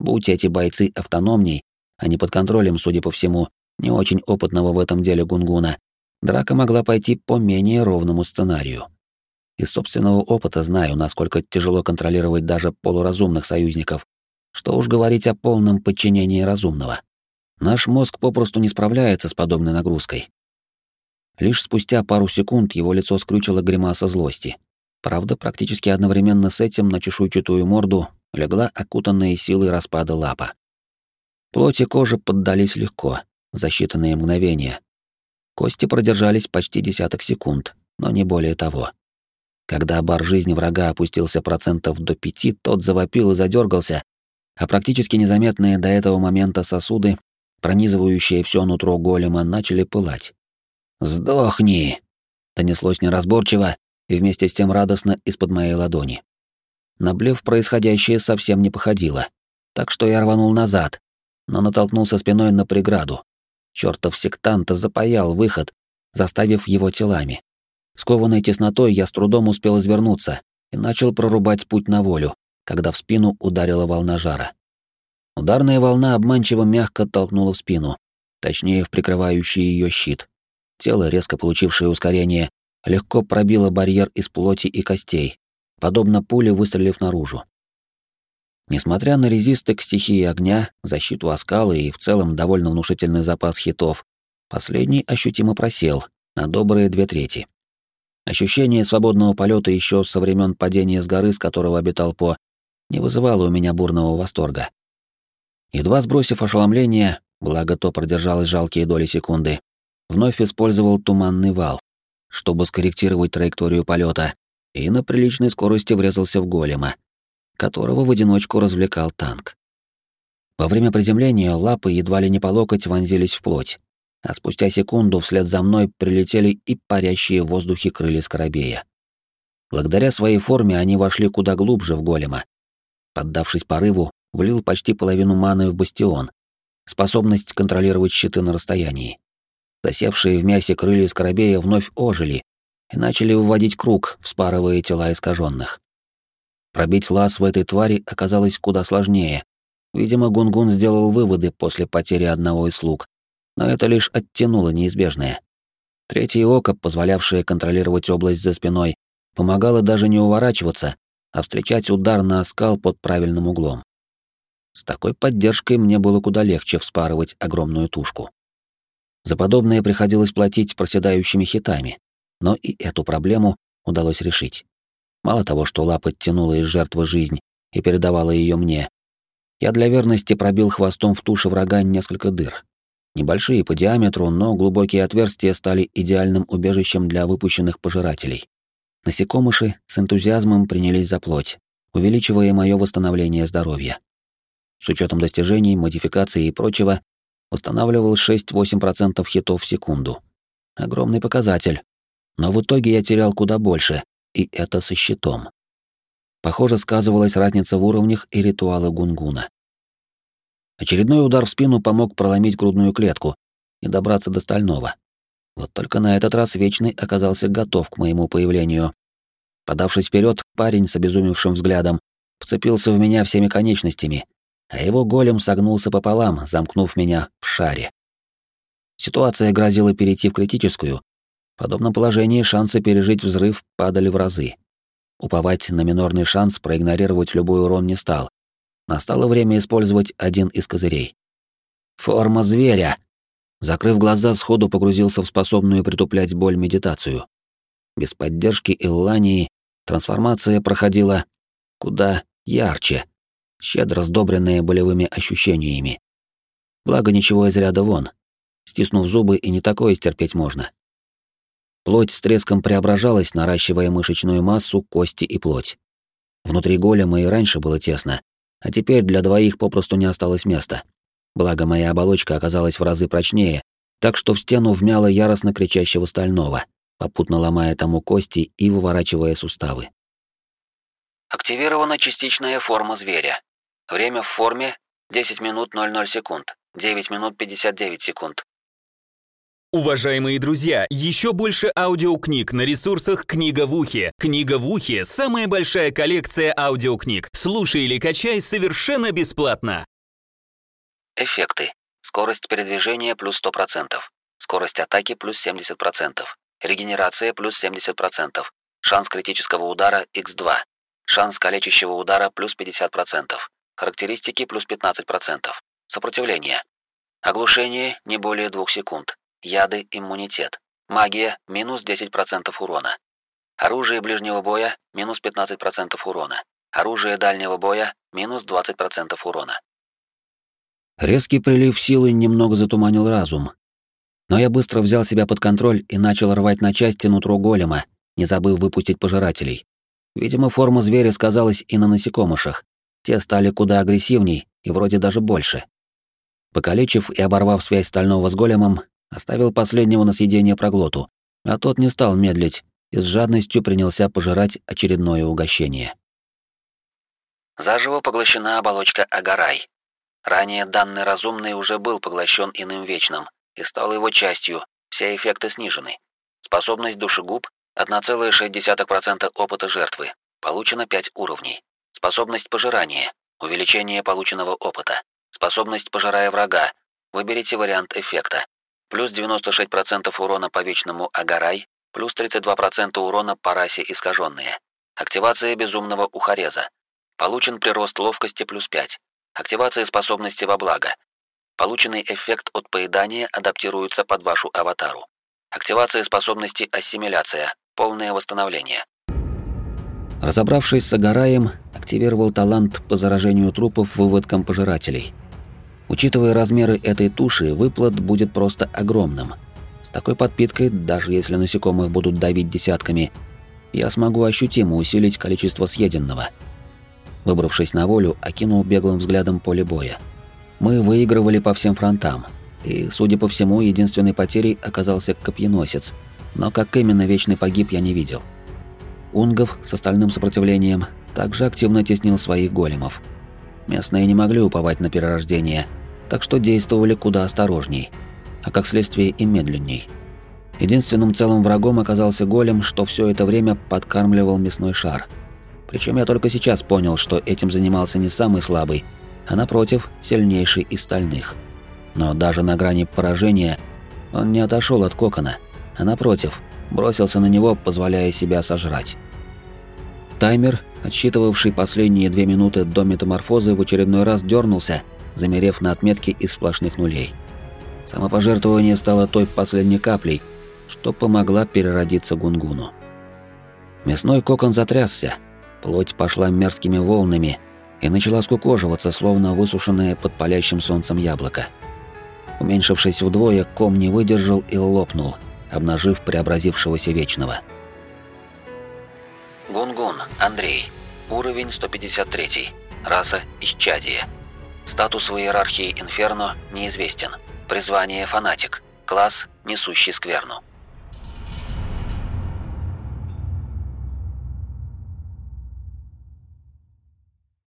Будь эти бойцы автономней, а не под контролем, судя по всему, не очень опытного в этом деле гунгуна, драка могла пойти по менее ровному сценарию. Из собственного опыта знаю, насколько тяжело контролировать даже полуразумных союзников, что уж говорить о полном подчинении разумного. Наш мозг попросту не справляется с подобной нагрузкой. Лишь спустя пару секунд его лицо скрючило гримаса злости. Правда, практически одновременно с этим на чешуйчатую морду легла окутанная силой распада лапа. Плоть и кожа поддались легко, за считанные мгновения. Кости продержались почти десяток секунд, но не более того. Когда бар жизни врага опустился процентов до пяти, тот завопил и задергался, а практически незаметные до этого момента сосуды, пронизывающие все нутро голема, начали пылать. «Сдохни!» — донеслось неразборчиво и вместе с тем радостно из-под моей ладони. На блеф происходящее совсем не походило, так что я рванул назад, но натолкнулся спиной на преграду. Чёртов сектант запаял выход, заставив его телами. Скованной теснотой я с трудом успел извернуться и начал прорубать путь на волю, когда в спину ударила волна жара. Ударная волна обманчиво мягко толкнула в спину, точнее в прикрывающий ее щит. Тело, резко получившее ускорение, легко пробило барьер из плоти и костей, подобно пуле выстрелив наружу. Несмотря на резисты к стихии огня, защиту оскалы и в целом довольно внушительный запас хитов, последний ощутимо просел на добрые две трети. Ощущение свободного полета еще со времен падения с горы, с которого обитал По, не вызывало у меня бурного восторга. Едва сбросив ошеломление, благо то продержалось жалкие доли секунды, вновь использовал туманный вал, чтобы скорректировать траекторию полета и на приличной скорости врезался в голема, которого в одиночку развлекал танк. Во время приземления лапы едва ли не по локоть вонзились в плоть, а спустя секунду вслед за мной прилетели и парящие в воздухе крылья скоробея. Благодаря своей форме они вошли куда глубже в голема. Поддавшись порыву, влил почти половину маны в бастион, способность контролировать щиты на расстоянии. Засевшие в мясе крылья скоробея вновь ожили, и начали выводить круг, вспарывая тела искаженных. Пробить лаз в этой твари оказалось куда сложнее. Видимо, Гунгун сделал выводы после потери одного из слуг, но это лишь оттянуло неизбежное. Третье око, позволявшее контролировать область за спиной, помогало даже не уворачиваться, а встречать удар на оскал под правильным углом. С такой поддержкой мне было куда легче вспарывать огромную тушку. За подобное приходилось платить проседающими хитами, но и эту проблему удалось решить. Мало того, что лапа тянула из жертвы жизнь и передавала ее мне, я для верности пробил хвостом в туше врага несколько дыр. Небольшие по диаметру, но глубокие отверстия стали идеальным убежищем для выпущенных пожирателей. Насекомыши с энтузиазмом принялись за плоть, увеличивая мое восстановление здоровья. С учетом достижений, модификаций и прочего, восстанавливал 6-8% хитов в секунду. Огромный показатель, но в итоге я терял куда больше, и это со щитом. Похоже, сказывалась разница в уровнях и ритуалы гунгуна. Очередной удар в спину помог проломить грудную клетку и добраться до стального. Вот только на этот раз Вечный оказался готов к моему появлению. Подавшись вперед, парень с обезумевшим взглядом вцепился в меня всеми конечностями, а его голем согнулся пополам, замкнув меня в шаре. Ситуация грозила перейти в критическую, в подобном положении шансы пережить взрыв падали в разы. Уповать на минорный шанс проигнорировать любой урон не стал. Настало время использовать один из козырей. Форма зверя. Закрыв глаза, сходу погрузился в способную притуплять боль медитацию. Без поддержки Иллании трансформация проходила куда ярче, щедро сдобренная болевыми ощущениями. Благо ничего из ряда вон. Стиснув зубы, и не такое стерпеть можно. Плоть с треском преображалась, наращивая мышечную массу, кости и плоть. Внутри голема и раньше было тесно, а теперь для двоих попросту не осталось места. Благо, моя оболочка оказалась в разы прочнее, так что в стену вмяло яростно кричащего стального, попутно ломая тому кости и выворачивая суставы. Активирована частичная форма зверя. Время в форме 10 минут 00 секунд, 9 минут 59 секунд. Уважаемые друзья, еще больше аудиокниг на ресурсах «Книга в ухе». «Книга в ухе» — самая большая коллекция аудиокниг. Слушай или качай совершенно бесплатно. Эффекты. Скорость передвижения плюс 100%. Скорость атаки плюс 70%. Регенерация плюс 70%. Шанс критического удара x2. Шанс калечащего удара плюс 50%. Характеристики плюс 15%. Сопротивление. Оглушение не более 2 секунд. Яды, иммунитет. Магия, минус 10% урона. Оружие ближнего боя, минус 15% урона. Оружие дальнего боя, минус 20% урона. Резкий прилив силы немного затуманил разум. Но я быстро взял себя под контроль и начал рвать на части нутро голема, не забыв выпустить пожирателей. Видимо, форма зверя сказалась и на насекомышах. Те стали куда агрессивней и вроде даже больше. Покалечив и оборвав связь стального с големом, Оставил последнего на съедение проглоту, а тот не стал медлить и с жадностью принялся пожирать очередное угощение. Заживо поглощена оболочка Агарай. Ранее данный разумный уже был поглощен иным вечным и стал его частью, все эффекты снижены. Способность душегуб 1,6% опыта жертвы. Получено 5 уровней. Способность пожирания. Увеличение полученного опыта. Способность пожирая врага. Выберите вариант эффекта плюс 96% урона по вечному Агарай, плюс 32% урона по расе искаженные. Активация безумного ухареза. Получен прирост ловкости плюс 5. Активация способности во благо. Полученный эффект от поедания адаптируется под вашу аватару. Активация способности ассимиляция. Полное восстановление. Разобравшись с Агараем, активировал талант по заражению трупов выводком пожирателей. Учитывая размеры этой туши, выплат будет просто огромным. С такой подпиткой, даже если насекомых будут давить десятками, я смогу ощутимо усилить количество съеденного. Выбравшись на волю, окинул беглым взглядом поле боя. Мы выигрывали по всем фронтам, и, судя по всему, единственной потерей оказался копьеносец, но как именно Вечный погиб, я не видел. Унгов с остальным сопротивлением также активно теснил своих големов. Местные не могли уповать на перерождение – так что действовали куда осторожней, а как следствие и медленней. Единственным целым врагом оказался голем, что все это время подкармливал мясной шар. Причем я только сейчас понял, что этим занимался не самый слабый, а напротив, сильнейший из стальных. Но даже на грани поражения он не отошел от кокона, а напротив, бросился на него, позволяя себя сожрать. Таймер, отсчитывавший последние две минуты до метаморфозы, в очередной раз дернулся, замерев на отметке из сплошных нулей. Самопожертвование стало той последней каплей, что помогла переродиться Гунгуну. Мясной кокон затрясся, плоть пошла мерзкими волнами и начала скукоживаться, словно высушенное под палящим солнцем яблоко. Уменьшившись вдвое, ком не выдержал и лопнул, обнажив преобразившегося Вечного. Гунгун, Андрей. Уровень 153. Раса Исчадие. Статус в иерархии Инферно неизвестен. Призвание фанатик. Класс несущий скверну.